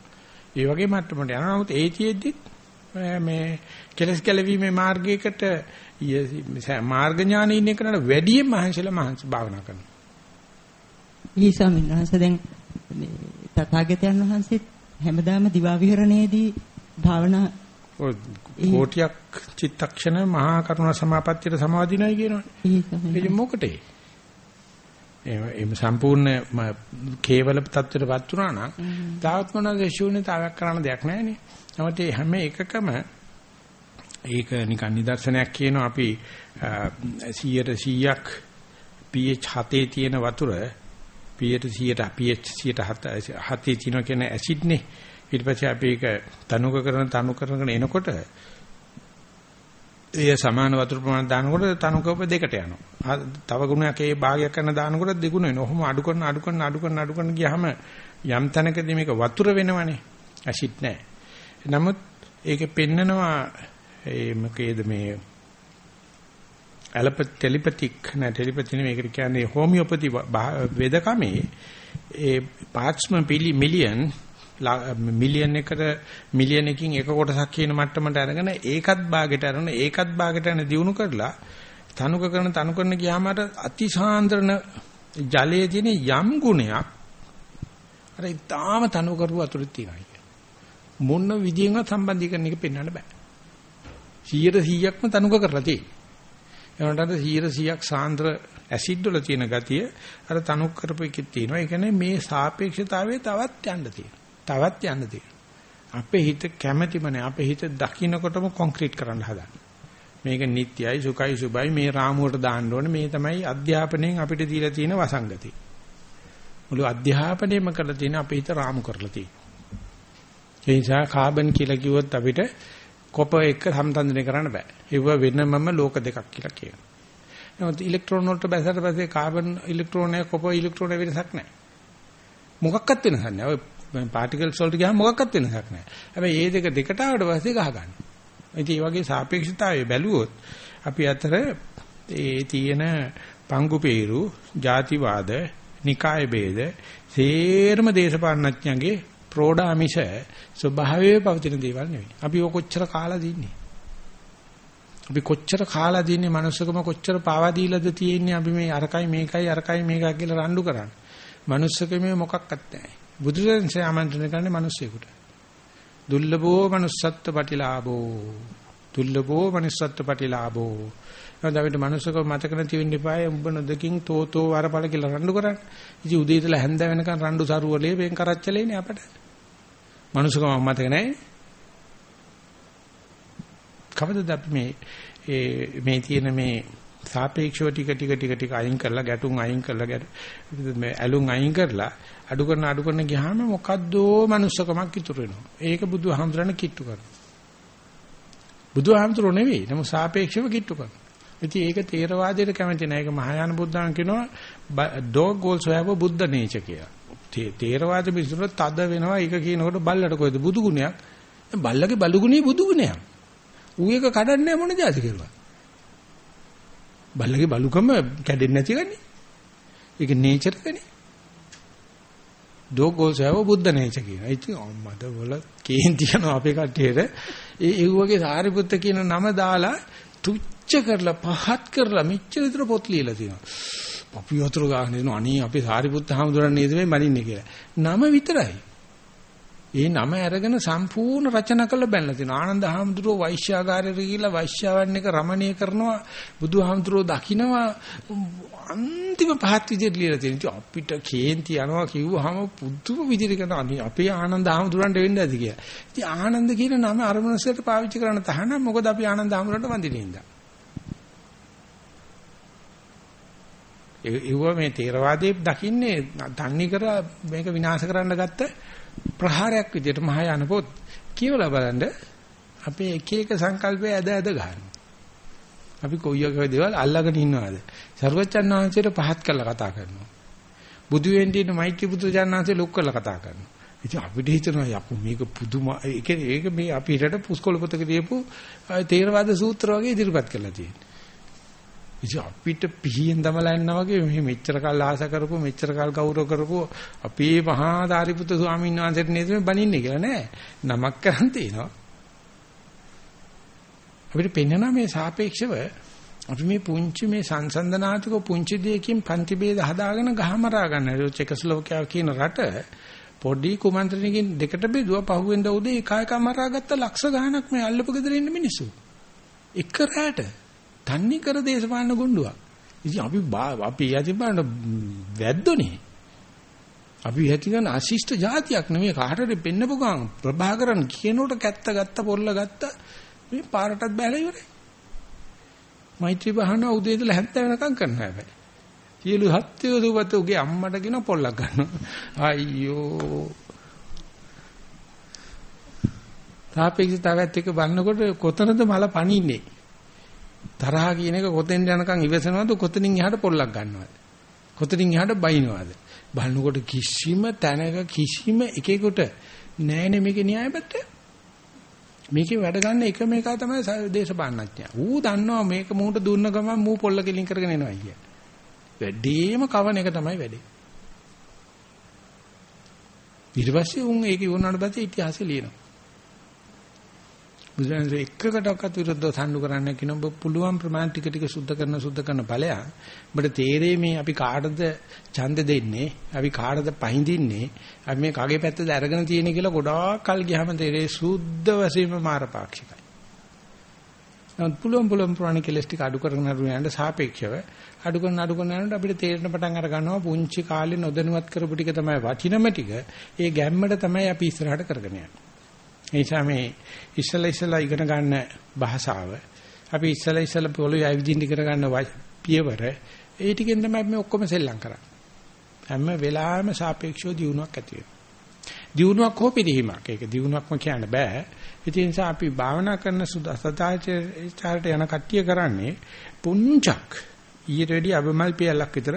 ඒ වගේ මට්ටමකට යනවා නමුත් ඒ චියෙද්දි මේ කෙලස් ගැලවීමේ මාර්ගයකට මාර්ග ඥානෙ ඉන්න කෙනාට වැඩියෙන් මහන්සිලා මහන්සි භාවනා කරනවා. ඊ ස්වාමීන් වහන්සේ දැන් මේ තථාගතයන් වහන්සේ හැමදාම දිවා විහරණයේදී භාවනා කෝටියක් චිත්තක්ෂණ මහා කරුණා සමාපත්තියට සමාදිනයි කියනවනේ. ඒක මොකටේ? එහෙම සම්පූර්ණ කේවල තත්ත්වයටපත් වුණා නම් තාවත් මොනවාද ශූන්‍යතාවයක් කරන්න දෙයක් නැහැ නේ. නමුත් හැම එකකම ඒක නිකන් නිදර්ශනයක් කියනවා අපි 100ට 100ක් pH 7 තියෙන වතුර pH 100ට pH 107 තියෙනවා කියන ඇසිඩ්නේ ඊට පස්සේ අපි ඒක තනුක කරන තනු කරගෙන එනකොට ඒ සමාන වතුර ප්‍රමාණය දානකොට තනුකෝප දෙකට යනවා. තව ගුණයක් ඒ භාගයක් කරන දානකොට දෙගුණ වෙනවා. ඔහොම අඩු කරන අඩු කරන අඩු කරන අඩු කරන ගියාම යම් තැනකදී මේක වතුර වෙනවනේ. ඇසිඩ් නැහැ. නමුත් ඒකේ පෙන්නනවා ඒ මොකේද මේ ඇලප ටෙලිපතික් නෑ ටෙලිපති නෙමෙයි මේකට කියන්නේ හෝමියෝපති වේදකමේ ඒ පාර්ට්ස්ම පිලි මිලියන් මිලියන් එකට මිලියන් එකකින් එක කොටසක් කියන මට්ටමට අරගෙන ඒකත් භාගයට අරගෙන ඒකත් භාගයට යන දිනු කරලා තනුක කරන තනු කරන ගියාම අර අතිසාන්ද්‍රණ ජලයේ තියෙන යම් ගුණයක් අර ඊටාම තනු කරුව අතුරේ තියෙනවා මොන විදියෙන්වත් සම්බන්ධීකරණ එක පෙන්වන්න බෑ 100%ක්ම තනුක කරලා තියෙන්නේ එනකොට 100%ක් සාන්ද්‍ර ඇසිඩ් වල තියෙන ගතිය අර තනුක් කරපු එකෙත් තියෙනවා. ඒ කියන්නේ මේ සාපේක්ෂතාවයේ තවත් යන්න තියෙනවා. තවත් යන්න තියෙනවා. අපේ හිත කැමැතිම නැහැ. අපේ හිත දකින්නකොටම කොන්ක්‍රීට් කරන්න හදන්නේ. මේක නිට්ටයයි සුඛයි සුබයි මේ රාමුවට දාන්න ඕනේ. මේ තමයි අධ්‍යාපනයෙන් අපිට දීලා තියෙන වසංගති. මුළු අධ්‍යාපනයම කරලා තියෙන අපේ හිත රාමු කරලා තියෙනවා. ඒ නිසා කාබන් කියලා කිව්වොත් අපිට කොප එක සම්තන්දනය කරන්න බෑ. ඒව වෙනමම ලෝක දෙකක් කියලා කියනවා. නමුත් ඉලෙක්ට්‍රෝන වලට බැසට පස්සේ කාබන් ඉලෙක්ට්‍රෝනය කොප ඉලෙක්ට්‍රෝන වෙනසක් නැහැ. මොකක්වත් වෙනසක් නැහැ. ඔය පාටිකල්ස් වලට ගියාම මොකක්වත් වෙනසක් නැහැ. හැබැයි මේ දෙක දෙකට ආවට පස්සේ ගහ ගන්න. ඉතින් මේ වගේ සාපේක්ෂතාවය බැලුවොත් අපි අතර ඒ තියෙන පංගුපේරු, ಜಾතිවාද, නිකාය ભેද, සේරම දේශපාලනඥයන්ගේ ප්‍රෝඩාමිෂ ස්වභාවයේ පවතින දේවල් නෙවෙයි. අපි ඔය කොච්චර කාලා දින්නේ. අපි කොච්චර කාලා දින්නේ මනුස්සකම කොච්චර පාවා දීලාද තියෙන්නේ අපි මේ අරකයි මේකයි අරකයි මේකයි කියලා රණ්ඩු කරන්නේ. මනුස්සකමේ මොකක්වත් නැහැ. බුදුරජාණන්සේ ආමන්ත්‍රණය කරන්නේ මිනිස්සෙකුට. දුර්ලභෝ manussත්ත්ව පටිලාභෝ. දුර්ලභෝ manussත්ත්ව පටිලාභෝ. එහෙනම් අපිට මනුස්සකව මතක නැති වෙන්න එපායි උඹ නොදකින් තෝතෝ වරපල කියලා රණ්ඩු කරන්නේ. ඉතින් උදේ ඉඳලා හැන්ද වෙනකන් රණ්ඩු සරුවලේ වෙන් කරච්චලේනේ අපට. මනුස්සකම මතක නැහැ. කවදද අපි මේ මේ තියෙන මේ සාපේක්ෂව ටික ටික ටික ටික අයින් කරලා ගැටුම් අයින් කරලා මේ ඇලුම් අයින් කරලා අඩු කරන අඩු කරන ගියාම මොකද්දෝ manussකමක් ඉතුරු වෙනවා. ඒක බුදුහාමුදුරනේ කිට්ටු කරනවා. බුදුහාමුදුරෝ නෙවෙයි. නමුත් සාපේක්ෂව කිට්ටු කරනවා. ඉතින් ඒක තේරවාදයට කැමති නැහැ. ඒක මහායාන බුද්ධාන් කියනවා dog also have a buddha nature කියලා. තේරවාද මිනිස්සුන්ට තද වෙනවා. ඒක කියනකොට බල්ලට කොයිද බුදු ගුණයක්? බල්ලගේ බලු ගුණේ බුදු ගුණයක්. ඌ එක කඩන්නේ මොන જાති කරුවා. බල්ලගේ බලුකම කැඩෙන්නේ නැති ගන්නේ. ඒක නේචර් එකනේ. Dog also have a buddha nature කියන. ඉතින් අම්මද වල කේන්ති යනවා අපේ කට්ටියට. ඒ ඒ වගේ සාරිපුත්ත කියන නම දාලා තුච්ච කරලා පහත් කරලා මෙච්චර විතර පොත් ලියලා තියෙනවා. අපි වතුර ගන්න දෙනවා අනේ අපේ සාරිපුත්ත හාමුදුරන් නේද මේ මනින්නේ කියලා. නම විතරයි. ඒ නම අරගෙන සම්පූර්ණ රචනා කරලා බැලලා තිනවා. ආනන්ද හාමුදුරුවෝ වෛශ්‍යාගාරයට ගිහිල්ලා වෛශ්‍යාවන් එක රමණීය කරනවා. බුදුහාමුදුරුවෝ දකින්නවා අන්තිම පහත් විදිහට ලියලා තියෙනවා. අපිට කේන්ති යනවා කිව්වහම පුදුම විදිහට කරනවා. අපේ ආනන්ද හාමුදුරන්ට වෙන්න ඇති කියලා. ඉතින් ආනන්ද කියන නම අරමුණසට පාවිච්චි කරන්න තහනම් මොකද අපි ආනන්ද හාමුදුරන්ට වඳින්නේ ඉඳා. ඒව මේ තේරවාදයේ දකින්නේ තන්නේ කර මේක විනාශ කරන්න ගත්ත ප්‍රහාරයක් විදිහට මහායාන පොත් කියවලා බලන්න අපේ එක එක සංකල්පය ඇද ඇද ගන්නවා. අපි කොයි වගේ දේවල් අල්ලගෙන ඉන්නවද? සර්වචන් වහන්සේට පහත් කරලා කතා කරනවා. බුදු වෙන්න ඉන්න මෛත්‍රී බුදු ජානනාංශේ ලොක් කරලා කතා කරනවා. ඉතින් අපිට හිතනවා යකෝ මේක පුදුම ඒක ඒක මේ අපි හිතට පුස්කොළ පොතක දීපු තේරවාද සූත්‍ර වගේ ඉදිරිපත් කරලා තියෙනවා. ඉතින් අපිට පිහියෙන් දමලා යනවා වගේ මේ මෙච්චර කල් ආස කරපු මෙච්චර කල් ගෞරව කරපු අපේ මහා ධාරිපුත්‍ර ස්වාමීන් වහන්සේට නේද මේ බණින්නේ කියලා නෑ. නමක් කරන් තිනවා. අපිට පෙන්වනවා මේ සාපේක්ෂව අපි මේ පුංචි මේ සංසන්දනාතික පුංචි දෙයකින් පන්ති ભેද හදාගෙන ගහමරා ගන්න. චෙකස්ලෝවාකියාව කියන රට පොඩි කුමන්ත්‍රණකින් දෙකට බෙදුවා පහුවෙන්ද උදේ එක එක මරාගත්ත ලක්ෂ ගණනක් මේ අල්ලපු ගෙදර ඉන්න මිනිස්සු. එක රැට තන්නේ කර දේශපාලන ගුණ්ඩුවක්. ඉතින් අපි අපි යටි බලන්න වැද්දෝනේ. අපි හිතන අශිෂ්ට જાතියක් නෙමෙයි කාටද පෙන්නපු ගමන් ප්‍රභාකරන් කියනකොට කැත්ත ගත්ත පොල්ල ගත්ත මේ පාරටත් බැලලා ඉවරයි. මෛත්‍රී භාවනා උදේ ඉඳලා හැන්ද වෙනකම් කරනවා හැබැයි. සියලු හත්ය සුවත උගේ අම්මට කියන පොල්ලක් ගන්නවා. අයියෝ. තාපේක්ෂතාවයත් එක්ක බලනකොට කොතනද මල පණින්නේ? තරහ කියන එක කොතෙන් යනකම් ඉවසනවද කොතනින් එහාට පොල්ලක් ගන්නවද? කොතනින් එහාට බයින්නවද? බලනකොට කිසිම තැනක කිසිම එකෙකුට නෑනේ මේකේ න්‍යායපත්‍ය. මේකේ වැඩ ගන්න එකම එක තමයි දේශපාලනඥයා. ඌ දන්නවා මේක මූට දුන්න ගමන් මූ පොල්ල කෙලින් කරගෙන එනවා අයියා. වැඩිම කවන එක තමයි වැඩේ. ඊට පස්සේ උන් ඒක ඉවරනාට පස්සේ ඉතිහාසය ලියනවා. බුදුරජාණන් එකකටවත් විරුද්ධව සම්ඩු කරන්න කියන ඔබ පුළුවන් ප්‍රමාණ ටික ටික සුද්ධ කරන සුද්ධ කරන ඵලයක්. ඔබට තේරෙයි මේ අපි කාටද ඡන්ද දෙන්නේ? අපි කාටද පහඳින්නේ? අපි මේ කගේ පැත්තද අරගෙන තියෙන්නේ කියලා ගොඩාක් කල් ගියාම තේරෙයි සුද්ධ වශයෙන්ම මාරපාක්ෂිකයි. නමුත් පුළුවන් පුළුවන් ප්‍රාණ කෙලස් ටික අඩු කරගෙන යනට සාපේක්ෂව අඩු කරන අඩු කරන යනකොට අපිට තේරෙන පටන් අර ගන්නවා පුංචි කාලේ නොදැනුවත් කරපු ටික තමයි වටිනම ටික. ඒ ගැම්මට තමයි අපි ඉස්සරහට කරගෙන යන්නේ. ඒ නිසා මේ ඉස්සලා ඉස්සලා ඉගෙන ගන්න භාෂාව අපි ඉස්සලා ඉස්සලා පොළොවේ ආවිදින්න ඉගෙන ගන්න පියවර ඒ ටිකෙන් තමයි මේ ඔක්කොම සෙල්ලම් කරන්නේ. හැම වෙලාවෙම සාපේක්ෂව දියුණුවක් ඇති වෙනවා. දියුණුවක් හෝ පිළිහිමක්. ඒක දියුණුවක්ම කියන්න බෑ. ඒ නිසා අපි භාවනා කරන සුදාසතාචාරයට යන කට්ටිය කරන්නේ පුංචක් ඊට වැඩි අබමල් පියලක් විතර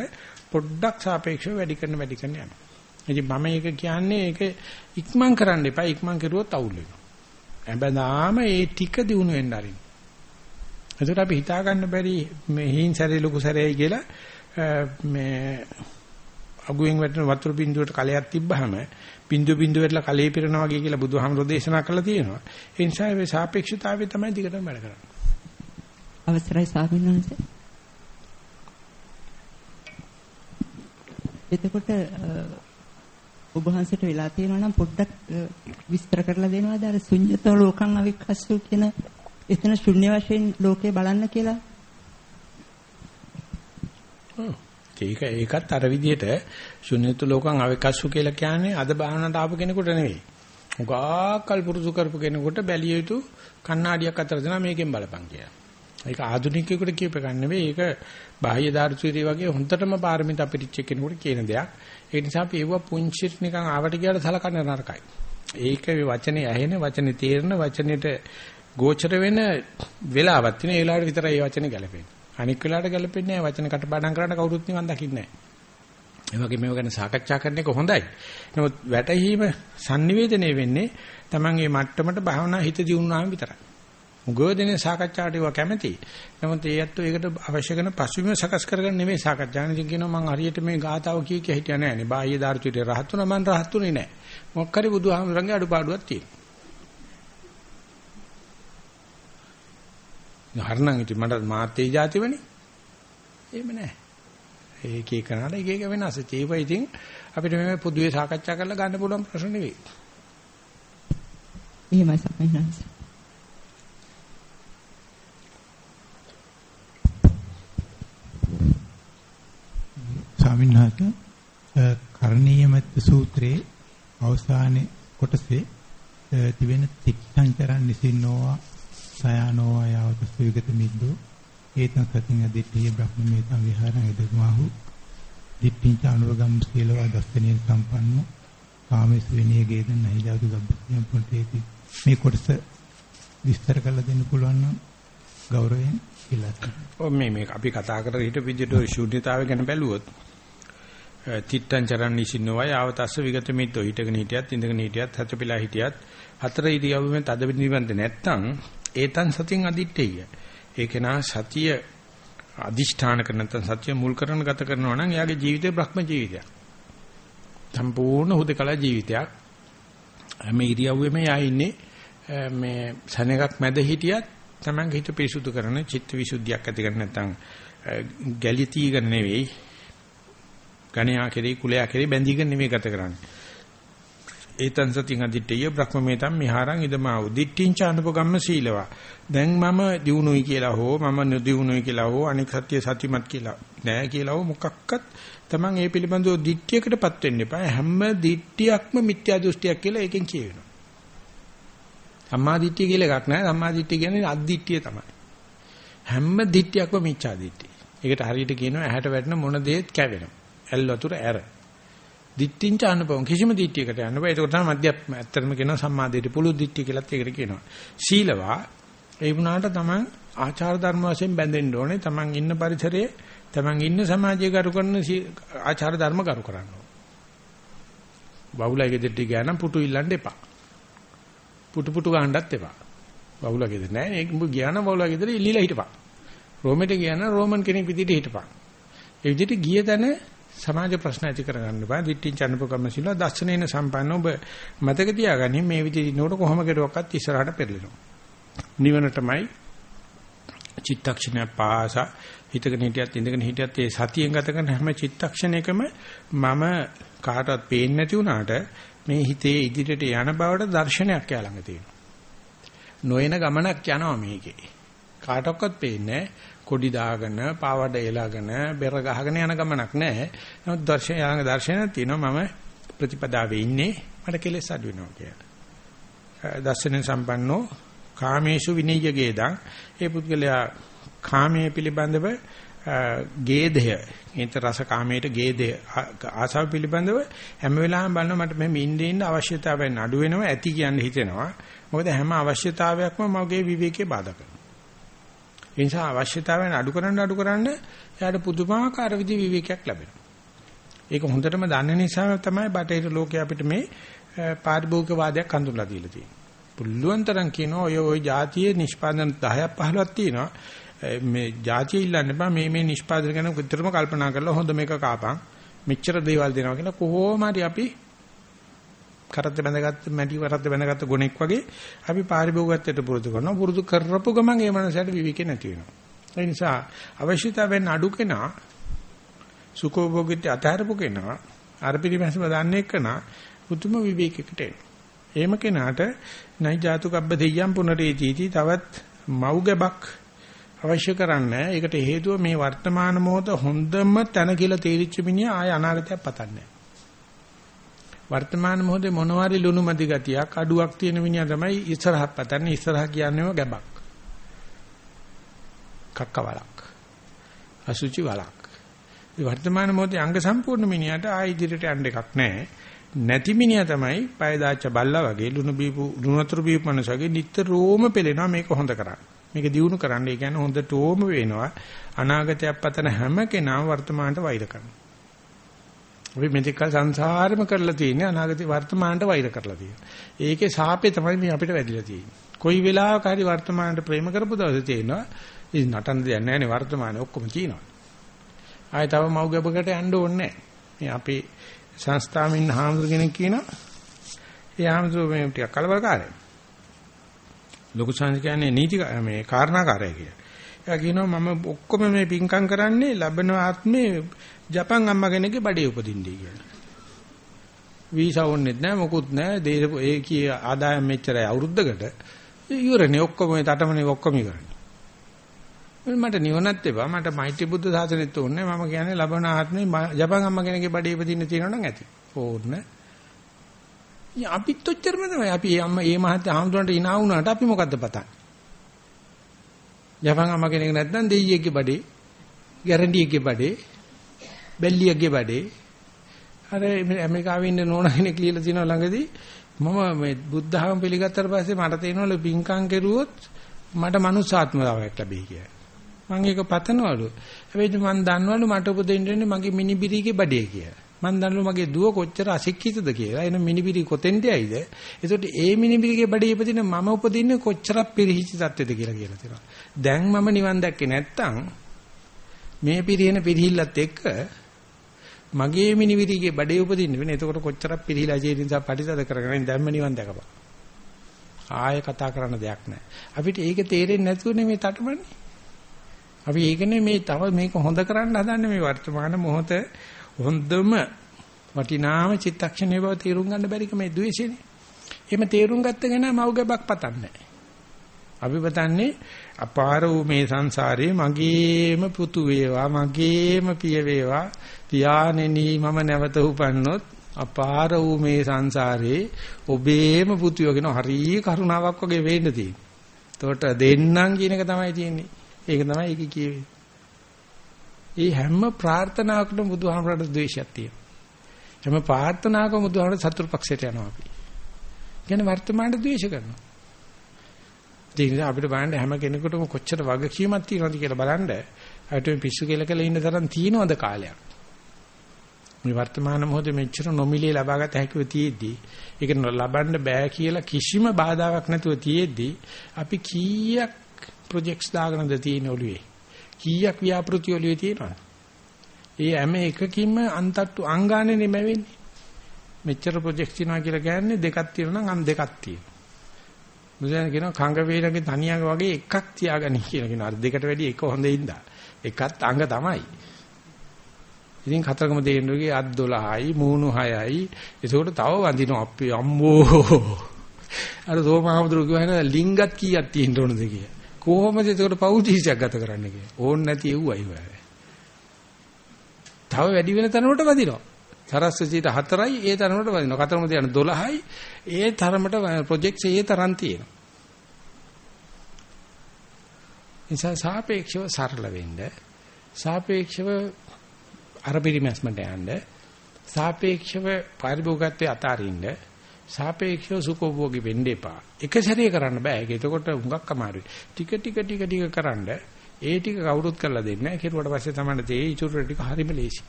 පොඩ්ඩක් සාපේක්ෂව වැඩි කරන වැඩි කරන යනවා. ඉතින් මම ඒක කියන්නේ ඒක ඉක්මන් කරන්න එපා. ඉක්මන් කරුවොත් අවුල් වෙනවා. හැබැයි ඒ ටික දිනු වෙන්න ආරින්. ඒකට අපි හිතා ගන්න බැරි මේ හීන් සැරේ ලොකු සැරේයි කියලා මේ අගුවෙන් වැටෙන වතුර බින්දුවට කලයක් තිබ්බහම බින්දු බින්දු වෙట్లా කලේ පිරනවා වගේ කියලා බුදුහාමුදුරෝ දේශනා කළා තියෙනවා. ඒ නිසා මේ සාපේක්ෂතාවය තමයි දිගටම වැඩ කරන්නේ. අවසරයි ස්වාමීන් වහන්සේ. එතකොට ඔබ වහන්සේට වෙලා තියෙනවා නම් පොඩ්ඩක් විස්තර කරලා දෙනවද අර ශුන්‍යතෝ ලෝකං අවික්ඛස්සු කියන එතන ශුන්‍ය වශයෙන් ලෝකේ බලන්න කියලා? ඒක ඒකත් අර විදිහට ශුන්‍යතෝ ලෝකං අවික්ඛස්සු කියලා කියන්නේ අද බාහනට ආපු කෙනෙකුට නෙවෙයි. උගාකල් පුරුදු කරපු කෙනෙකුට බැලිය යුතු කණ්ණාඩියක් අතර දෙනා මේකෙන් බලපං කියලා. ඒක ආධුනිකයෙකුට කියප ගන්න නෙවෙයි ඒක බාහ්‍ය දාර්ශනිකය වගේ හොන්දටම පාරමිත අපිරිච්ච කෙනෙකුට කියන දෙයක්. ඒ නිසා අපි ඒව පුංචිට නිකන් ආවට කියලා සලකන්න නරකයි. ඒක වචනේ ඇහෙන වචනේ තේරෙන වචනෙට ගෝචර වෙන වෙලාවක් තියෙන ඒ වෙලාවට විතරයි මේ වචනේ ගැලපෙන්නේ. අනික් වෙලාවට ගැලපෙන්නේ නැහැ. වචන කටපාඩම් කරන්න කවුරුත් නිවන් දකින්නේ නැහැ. ඒ වගේ මේව ගැන සාකච්ඡා කරන එක හොඳයි. නමුත් වැටහීම sannivedanaya වෙන්නේ Taman මේ මට්ටමට භාවනා හිත දියුණුවාම විතරයි. මුගෝදෙනේ සාකච්ඡාට ඒවා කැමති. නමුත් ඒ ඇත්තෝ ඒකට අවශ්‍ය කරන පසුබිම සකස් කරගන්න නෙමෙයි සාකච්ඡා. ඉතින් කියනවා මම හරියට මේ ගාතාව කිය කිය හිටියා නෑ නේ. බාහ්‍ය දාර්ශනිකයට රහත් වුණා මම රහත් වුණේ නෑ. මොකක් හරි බුදුහාමුදුරන්ගේ අඩුපාඩුවක් තියෙනවා. හරනම් ඉතින් මට මාතේ જાතිවනේ. එහෙම නෑ. ඒක එකනට එක එක වෙනස්. ඒක ඉතින් අපිට මේ පොදුවේ සාකච්ඡා කරලා ගන්න පුළුවන් ප්‍රශ්න නෙවෙයි. එහෙමයි සම්පූර්ණයි. ස්වාමීන් වහන්සේ කරණීයමත් සූත්‍රයේ අවසානයේ කොටසේ තිබෙන තික්ඛංචරන් නිසින්නෝවා සයනෝවා යවත සුවිගත මිද්දෝ ඒතං සතින් අදිට්ඨිය බ්‍රහ්මමේතං විහාරං එදග්මාහු දිට්ඨිංච අනුරගම් සීලවා දස්සනිය සම්පන්නෝ කාමේස විනය ගේදන් නැහි ජාතු ගබ්බසියම් පොටේති. මේ කොටස විස්තර කරලා දෙන්න පුළුවන් නම් ගෞරවයෙන් ඉල්ලා ඔව් මේ මේ අපි කතා කරලා හිට විදිහට ශූන්‍යතාවය ගැන බැලුවොත් තිත්තං චරන් නිසින්නෝවා යාවතස්ස විගත මිද්දෝ හිටගෙන හිටියත් ඉඳගෙන හිටියත් හතපිලා හිටියත් හතර ඉරියව්වෙම තද නිවන්ත නැත්තම් ඒතන් සතින් අදිත්තේය. ඒක නා සතිය අදිෂ්ඨාන කරන නැත්නම් සතිය මුල් කරගෙන ගත කරනවා නම් එයාගේ ජීවිතේ බ්‍රහ්ම ජීවිතයක්. සම්පූර්ණ හුදකලා ජීවිතයක්. මේ ඉරියව්වෙම යා ඉන්නේ මේ සෙනගක් මැද හිටියත් තමන්ගේ හිත පිරිසුදු කරන චිත්ත විසුද්ධියක් ඇති කර නැත්නම් ගැලිතීගෙන නෙවෙයි ගණයා කෙරේ කුලයා කෙරේ බැඳීගෙන නෙවෙයි ගත කරන්නේ. ඒතං සතින් අදිට්ඨිය බ්‍රහ්මමේතම් මිහාරං ඉදමා උදිට්ඨිං චානුපගම්ම සීලවා. දැන් මම දිනුනුයි කියලා හෝ මම නොදිනුනුයි කියලා හෝ අනික් සත්‍ය සත්‍යමත් කියලා නෑ කියලා හෝ මොකක්වත් Taman ඒ පිළිබඳව දිට්ඨියකටපත් වෙන්න එපා. හැම දිට්ඨියක්ම මිත්‍යා දෘෂ්ටියක් කියලා එකෙන් කියවෙනවා. සම්මා දිට්ඨිය කියලා එකක් නෑ. සම්මා දිට්ඨිය කියන්නේ අද්දිට්ඨිය තමයි. හැම දිට්ඨියක්ම මිච්ඡා දිට්ඨිය. ඒකට හරියට කියනවා ඇහැට වැටෙන මොන දේත් කැවෙනවා. ඇල් වතුර ඇර. දිට්ඨිංච අනුපවම් කිසිම දිට්ඨියකට යන්න බෑ. ඒක තමයි මධ්‍ය ඇත්තටම කියනවා සම්මාදිට පුළු දිට්ඨිය කියලාත් ඒකට කියනවා. සීලවා ඒ වුණාට තමන් ආචාර ධර්ම වශයෙන් බැඳෙන්න ඕනේ. තමන් ඉන්න පරිසරයේ තමන් ඉන්න සමාජය කරු කරන ආචාර ධර්ම කරු කරන්න ඕනේ. බවුලයි ගෙදරට ගියා නම් පුටු ඉල්ලන්න එපා. පුටු පුටු ගහන්නත් එපා. බවුලා ගෙදර නෑ. ඒක උඹ ගියා නම් බවුලා ගෙදර ඉල්ලීලා හිටපන්. රෝමෙට ගියා නම් රෝමන් කෙනෙක් විදිහට හිටපන්. ඒ විදිහට ගිය තැන සමාජ ප්‍රශ්න ඇති කරගන්න බෑ. දිට්ඨින් චන්නපකම්ම සිල්ල දර්ශනේන සම්පන්න ඔබ මතක තියාගනින් මේ විදිහට නෝඩ කොහොම කෙරුවක්වත් ඉස්සරහට පෙරලෙනවා. නිවනටමයි චිත්තක්ෂණය පාස හිතගෙන හිටියත් ඉඳගෙන හිටියත් ඒ සතියෙන් ගත කරන හැම චිත්තක්ෂණයකම මම කාටවත් පේන්නේ නැති වුණාට මේ හිතේ ඉදිරියට යන බවට දර්ශනයක් යා ළඟ තියෙනවා. නොයන ගමනක් යනවා මේකේ. කාටවත් පේන්නේ කොඩි දාගෙන, පාවඩ එලාගෙන, බෙර ගහගෙන යන ගමනක් නැහැ. නමුත් දර්ශනය ළඟ දර්ශනයක් තියෙනවා මම ප්‍රතිපදාවේ ඉන්නේ මට කෙලෙස් අඩු වෙනවා කියලා. දර්ශන සම්පන්නෝ කාමේසු විනීයගේදං ඒ පුද්ගලයා කාමයේ පිළිබඳව ගේදය ඒත රස කාමයට ගේදය ආසාව පිළිබඳව හැම වෙලාවෙම බලනවා මට මෙහෙම ඉන්න ඉන්න අවශ්‍යතාවයන් අඩු වෙනවා ඇති කියන්නේ හිතෙනවා මොකද හැම අවශ්‍යතාවයක්ම මගේ විවේකේ බාධා කරනවා ඒ නිසා අවශ්‍යතාවයන් අඩු කරන්න අඩු කරන්න එයාට පුදුමාකාර විදි විවේකයක් ලැබෙනවා. ඒක හොඳටම දන්න නිසා තමයි බටහිර ලෝකයේ අපිට මේ පාරිභෝගික වාදයක් හඳුන්ලා දීලා තියෙන්නේ. පුළුවන් තරම් කියනවා ඔය ඔය જાතියේ නිෂ්පාදන 10ක් 15ක් තියෙනවා. මේ જાතිය ඉල්ලන්න එපා. මේ මේ නිෂ්පාදන ගැන විතරම කල්පනා කරලා හොඳ මේක කාපන්. මෙච්චර දේවල් දෙනවා කියලා කොහොම හරි අපි කරත් බැඳගත්ත මැටි වරත් බැඳගත්ත ගොනෙක් වගේ අපි පාරිභෝගිකත්වයට පුරුදු කරනවා. පුරුදු කරපු ගමන් ඒ මනසට විවිකේ නැති වෙනවා. ඒ නිසා අවශ්‍යතාවෙන් අඩු කෙනා සුඛෝභෝගිත අතහැරපු කෙනා අර පිළිමැසම දන්නේ කෙනා උතුම් විවේකයකට එනවා. එහෙම කෙනාට නයි ජාතුකබ්බ දෙයියම් පුනරේතිති තවත් මව් ගැබක් අවශ්‍ය කරන්නේ. ඒකට හේතුව මේ වර්තමාන මොහොත හොඳම තැන කියලා තේරිච්ච මිනිහා ආය අනාගතයක් පතන්නේ වර්තමාන මොහොතේ මොනවාරි ලුණු මදි ගතියක් අඩුවක් තියෙන මිනිහා තමයි ඉස්සරහත් පතන්නේ. ඉස්සරහ කියන්නේම ගැබක්. කක්ක වලක්. අසුචි වලක්. මේ වර්තමාන මොහොතේ අංග සම්පූර්ණ මිනිහට ආය ඉදිරියට යන්න එකක් නැහැ. නැති මිනිහා තමයි පය දාච්ච බල්ලා වගේ ලුණු බීපු ලුණු වතුර බීපු මනුස්සගේ නිතරම පෙළෙනවා මේක හොඳ කරන්නේ. මේක දිනු කරන්න. ඒ කියන්නේ හොඳටම වෙනවා. අනාගතයක් පතන හැම කෙනාම වර්තමානට වෛර කරනවා. අපි මෙතෙක්කල් සංසාරෙම කරලා තියෙන්නේ අනාගතේ වර්තමානට වෛර කරලා තියෙනවා. ඒකේ සාපේ තමයි මේ අපිට වැඩිලා තියෙන්නේ. කොයි වෙලාවක හරි වර්තමානට ප්‍රේම කරපු දවසේ තියෙනවා. ඉතින් නටන්න දෙයක් නැහැ නේ වර්තමානේ ඔක්කොම කියනවා. ආයෙ තව මව් ගැබකට යන්න ඕනේ නැහැ. මේ අපේ සංස්ථාවෙන් ඉන්න හාමුදුර කෙනෙක් කියනවා. ඒ හාමුදුර මේ ටිකක් කලබලකාරයි. ලොකු සංස් කියන්නේ නීති මේ කාරණාකාරය කියලා. එයා කියනවා මම ඔක්කොම මේ පින්කම් කරන්නේ ලබන ආත්මේ ජපන් අම්මා කෙනෙක්ගේ බඩේ උපදින්නේ කියලා. වීසා ඕනෙත් නැහැ මොකුත් නැහැ. දේශ ඒ කී ආදායම් මෙච්චරයි අවුරුද්දකට. ඉවරනේ ඔක්කොම මේ තටමනේ ඔක්කොම ඉවරනේ. මට නිවනත් එපා මට මෛත්‍රී බුද්ධ සාසනෙත් ඕනේ මම කියන්නේ ලබන ආත්මේ ජපන් අම්මා කෙනෙක්ගේ බඩේ ඉපදින්න තියෙනවා නම් ඇති. ඕන්න. අපිත් ඔච්චරම තමයි. අපි අම්මා ඒ මහත් ආම්දුරන්ට ඉනා වුණාට අපි මොකද්ද පතන්නේ? යපන් අම්මා කෙනෙක් නැත්නම් දෙයියෙක්ගේ බඩේ, ගැරන්ඩියෙක්ගේ බඩේ, බැල්ලියෙක්ගේ බඩේ. අර ඇමරිකාවේ ඉන්න නෝනා කෙනෙක් ලියලා තියෙනවා ළඟදී මම මේ බුද්ධහම පිළිගත්තට පස්සේ මට තේරෙනවලු පින්කම් කෙරුවොත් මට මනුස්සාත්මතාවයක් ලැබෙයි කියලා. මම ඒක පතනවලු. හැබැයි මම දන්නවලු මට උපදින්නේ මගේ මිනිබිරිගේ බඩේ කියලා. මං දන්නලු මගේ දුව කොච්චර අශික්ෂිතද කියලා. එන මිනිබිරි කොතෙන්ද ඇයිද? ඒකට ඒ මිනිබිරිගේ බඩේ ඉපදින මම උපදින්නේ කොච්චරක් පිරිහිච්ච තත්ත්වෙද කියලා කියලා තියෙනවා. දැන් මම නිවන් දැක්කේ නැත්තම් මේ පිරිහෙන පිරිහිල්ලත් එක්ක මගේ මිනිවිරිගේ බඩේ උපදින්න වෙන. එතකොට කොච්චරක් පිරිහිලා ජී නිසා පරිසද කරගෙන දැම්ම නිවන් දැකපන්. ආයෙ කතා කරන්න දෙයක් නැහැ. අපිට ඒක තේරෙන්නේ නැතුවනේ මේ තටමන්නේ. අපි ඒකනේ මේ තව මේක හොඳ කරන්න හදන්නේ මේ වර්තමාන මොහොත හොඳම වටිනාම චිත්තක්ෂණය බව තේරුම් ගන්න බැරික මේ द्वේෂනේ. එහෙම තේරුම් ගත්ත කෙනා මව්ගබක් පතන්නේ අපි පතන්නේ අපාර වූ මේ සංසාරේ මගේම පුතු වේවා මගේම පිය වේවා පියාණෙනි මම නැවත උපන්නොත් අපාර වූ මේ සංසාරේ ඔබේම පුතුයෝ කියන හරි කරුණාවක් වගේ වෙන්න තියෙනවා. එතකොට දෙන්නම් කියන එක තමයි තියෙන්නේ. ඒක තමයි ඒක කියවේ. ඒ හැම ප්‍රාර්ථනාවකටම බුදුහාමරට ද්වේෂයක් තියෙනවා. හැම ප්‍රාර්ථනාවකම බුදුහාමරට සතුරු පක්ෂයට යනවා අපි. කියන්නේ වර්තමානයේ ද්වේෂ කරනවා. ඒ නිසා අපිට බලන්න හැම කෙනෙකුටම කොච්චර වගකීමක් තියෙනවද කියලා බලන්න අපිට පිස්සු කෙල කෙල ඉන්න තරම් තියෙනවද කාලයක්. මේ වර්තමාන මොහොතේ මෙච්චර නොමිලේ ලබාගත හැකිව තියෙද්දී ඒක ලබන්න බෑ කියලා කිසිම බාධාවක් නැතුව තියෙද්දී අපි කීයක් ප්‍රොජෙක්ට්ස් දාගෙනද තියෙන ඔළුවේ කීයක් ව්‍යාපෘති ඔළුවේ තියෙනවද? ඒ හැම එකකින්ම අන්තට්ටු අංගානේ නෙමෙවෙන්නේ මෙච්චර ප්‍රොජෙක්ට් තියනවා කියලා කියන්නේ දෙකක් තියෙනවා නම් අන් දෙකක් තියෙනවා. මුදයන් කියනවා කංග වේලගේ තනියක වගේ එකක් තියාගනි කියලා කියනවා. අර දෙකට වැඩි එක හොඳින්ද එකත් අංග තමයි. ඉතින් කතරගම දෙන්නුගේ අත් 12යි මූණු 6යි ඒකට තව වඳිනවා අපි. අම්මෝ! අර සෝමහමුදුරු කියවන ලිංගත් කීයක් තියෙන්න ඕනද කිය. කොහොමද ඒකට පෞදීසයක් ගත කරන්න කිය. ඕන් නැති එව්වයි ඔය. තව වැඩි වෙන තරමට වදිනවා. සරස්වතිට 4යි ඒ තරමට වදිනවා. කතරගම දෙන 12යි ඒ තරමට ප්‍රොජෙක්ට්ස් ඒ තරම් තියෙනවා. නිසා සාපේක්ෂව සරල වෙන්න සාපේක්ෂව අර පිරිමැස්මට යන්න සාපේක්ෂව පරිභෝගකත්වයේ අතාරින්න සාපේක්ෂව සුඛෝභෝගී වෙන්න එපා. එක සැරේ කරන්න බෑ. ඒක එතකොට හුඟක් අමාරුයි. ටික ටික ටික ටික කරන්න ඒ ටික කවුරුත් කරලා දෙන්නේ නැහැ. කෙරුවට පස්සේ තමයි තේ ඉතුරු ටික හරිම ලේසි.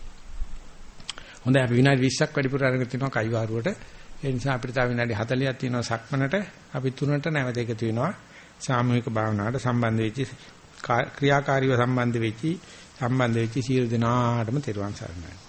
හොඳයි අපි විනාඩි 20ක් වැඩිපුර අරගෙන තිනවා කයිවාරුවට. ඒ නිසා අපිට තව විනාඩි 40ක් තියෙනවා සක්මනට. අපි තුනට නැවත එකතු වෙනවා. සාමූහික භාවනාවට සම්බන්ධ වෙච්ච ක්‍රියාකාරීව සම්බන්ධ වෙච්චි සම්බන්ධ වෙච්ච සියලු දෙනාටම තෙරුවන් සරණයි